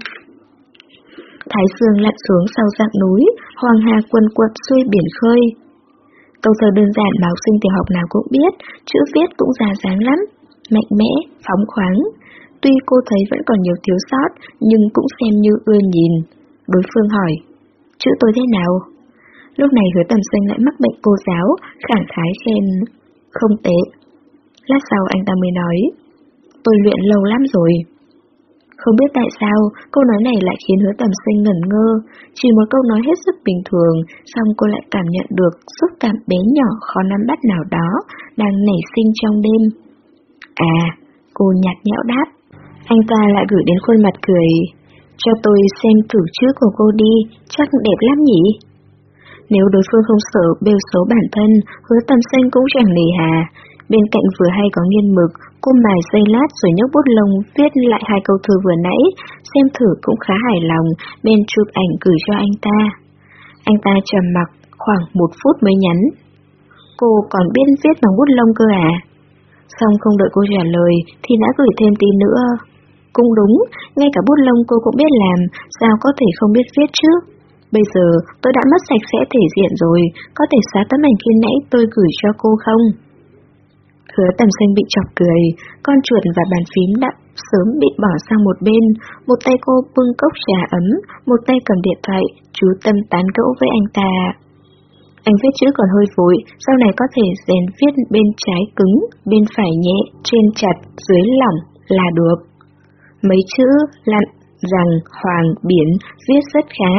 Thái Dương lặn xuống sau dạng núi, hoàng hà quần quật xuôi biển khơi. Câu thơ đơn giản mà học sinh tiểu học nào cũng biết, chữ viết cũng già dáng lắm, mạnh mẽ, phóng khoáng. Tuy cô thấy vẫn còn nhiều thiếu sót, nhưng cũng xem như ưa nhìn. Đối phương hỏi, chữ tôi thế nào? Lúc này hứa tầm xanh lại mắc bệnh cô giáo, khẳng khái khen, không tệ. Lát sau anh ta mới nói, tôi luyện lâu lắm rồi. Không biết tại sao, câu nói này lại khiến hứa tầm sinh ngẩn ngơ. Chỉ một câu nói hết sức bình thường, xong cô lại cảm nhận được xúc cảm bé nhỏ khó nắm bắt nào đó, đang nảy sinh trong đêm. À, cô nhạt nhẽo đáp. Anh ta lại gửi đến khuôn mặt cười. Cho tôi xem thử trước của cô đi, chắc đẹp lắm nhỉ? Nếu đối phương không sợ bêu xấu bản thân, hứa tầm xanh cũng chẳng nề hà. Bên cạnh vừa hay có nghiên mực, cô mài dây lát rồi nhấc bút lông viết lại hai câu thơ vừa nãy, xem thử cũng khá hài lòng, bên chụp ảnh gửi cho anh ta. Anh ta trầm mặc khoảng một phút mới nhắn. Cô còn biết viết bằng bút lông cơ à? Xong không đợi cô trả lời thì đã gửi thêm tin nữa. Cũng đúng, ngay cả bút lông cô cũng biết làm, sao có thể không biết viết chứ? Bây giờ tôi đã mất sạch sẽ thể diện rồi, có thể xóa tấm ảnh khi nãy tôi gửi cho cô không? Hứa tầm xanh bị chọc cười, con chuột và bàn phím đã sớm bị bỏ sang một bên, một tay cô bưng cốc trà ấm, một tay cầm điện thoại, chú tâm tán gẫu với anh ta. Anh viết chữ còn hơi vội, sau này có thể rèn viết bên trái cứng, bên phải nhẹ, trên chặt, dưới lỏng là được. Mấy chữ lặn, rằng, hoàng, biển viết rất khá.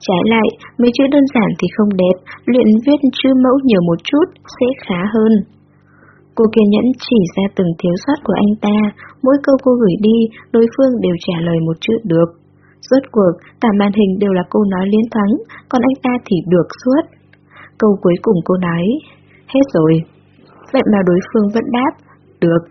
Trái lại, mấy chữ đơn giản thì không đẹp, luyện viết chữ mẫu nhiều một chút sẽ khá hơn. Cô kiên nhẫn chỉ ra từng thiếu sót của anh ta, mỗi câu cô gửi đi, đối phương đều trả lời một chữ được. Rốt cuộc, cả màn hình đều là cô nói liên thắng, còn anh ta thì được suốt. Câu cuối cùng cô nói, hết rồi. Vậy mà đối phương vẫn đáp, được.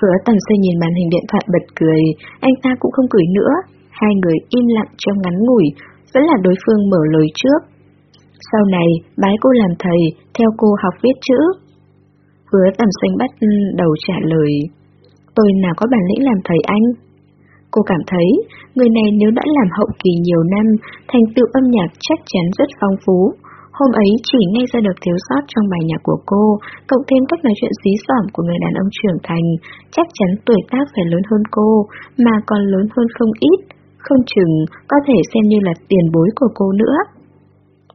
Hứa tầm xây nhìn màn hình điện thoại bật cười, anh ta cũng không cười nữa. Hai người im lặng trong ngắn ngủi, vẫn là đối phương mở lời trước. Sau này, bái cô làm thầy, theo cô học viết chữ. Hứa tầm xanh bắt đầu trả lời. Tôi nào có bản lĩnh làm thầy anh? Cô cảm thấy, người này nếu đã làm hậu kỳ nhiều năm, thành tựu âm nhạc chắc chắn rất phong phú. Hôm ấy chỉ nghe ra được thiếu sót trong bài nhạc của cô, cộng thêm cách nói chuyện dí dỏm của người đàn ông trưởng thành, chắc chắn tuổi tác phải lớn hơn cô, mà còn lớn hơn không ít, không chừng có thể xem như là tiền bối của cô nữa.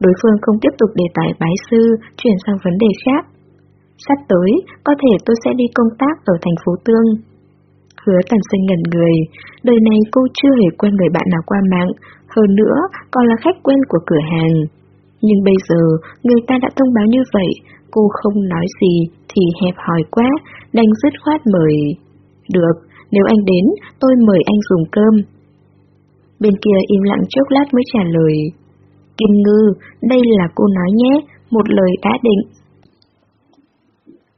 Đối phương không tiếp tục đề tài bái sư, chuyển sang vấn đề khác. Sắp tới, có thể tôi sẽ đi công tác ở thành phố Tương. Hứa tần sinh ngẩn người, đời này cô chưa hề quen người bạn nào qua mạng, hơn nữa còn là khách quen của cửa hàng. Nhưng bây giờ, người ta đã thông báo như vậy, cô không nói gì thì hẹp hỏi quá, đành dứt khoát mời. Được, nếu anh đến, tôi mời anh dùng cơm. Bên kia im lặng chốc lát mới trả lời. Kim Ngư, đây là cô nói nhé, một lời đã định,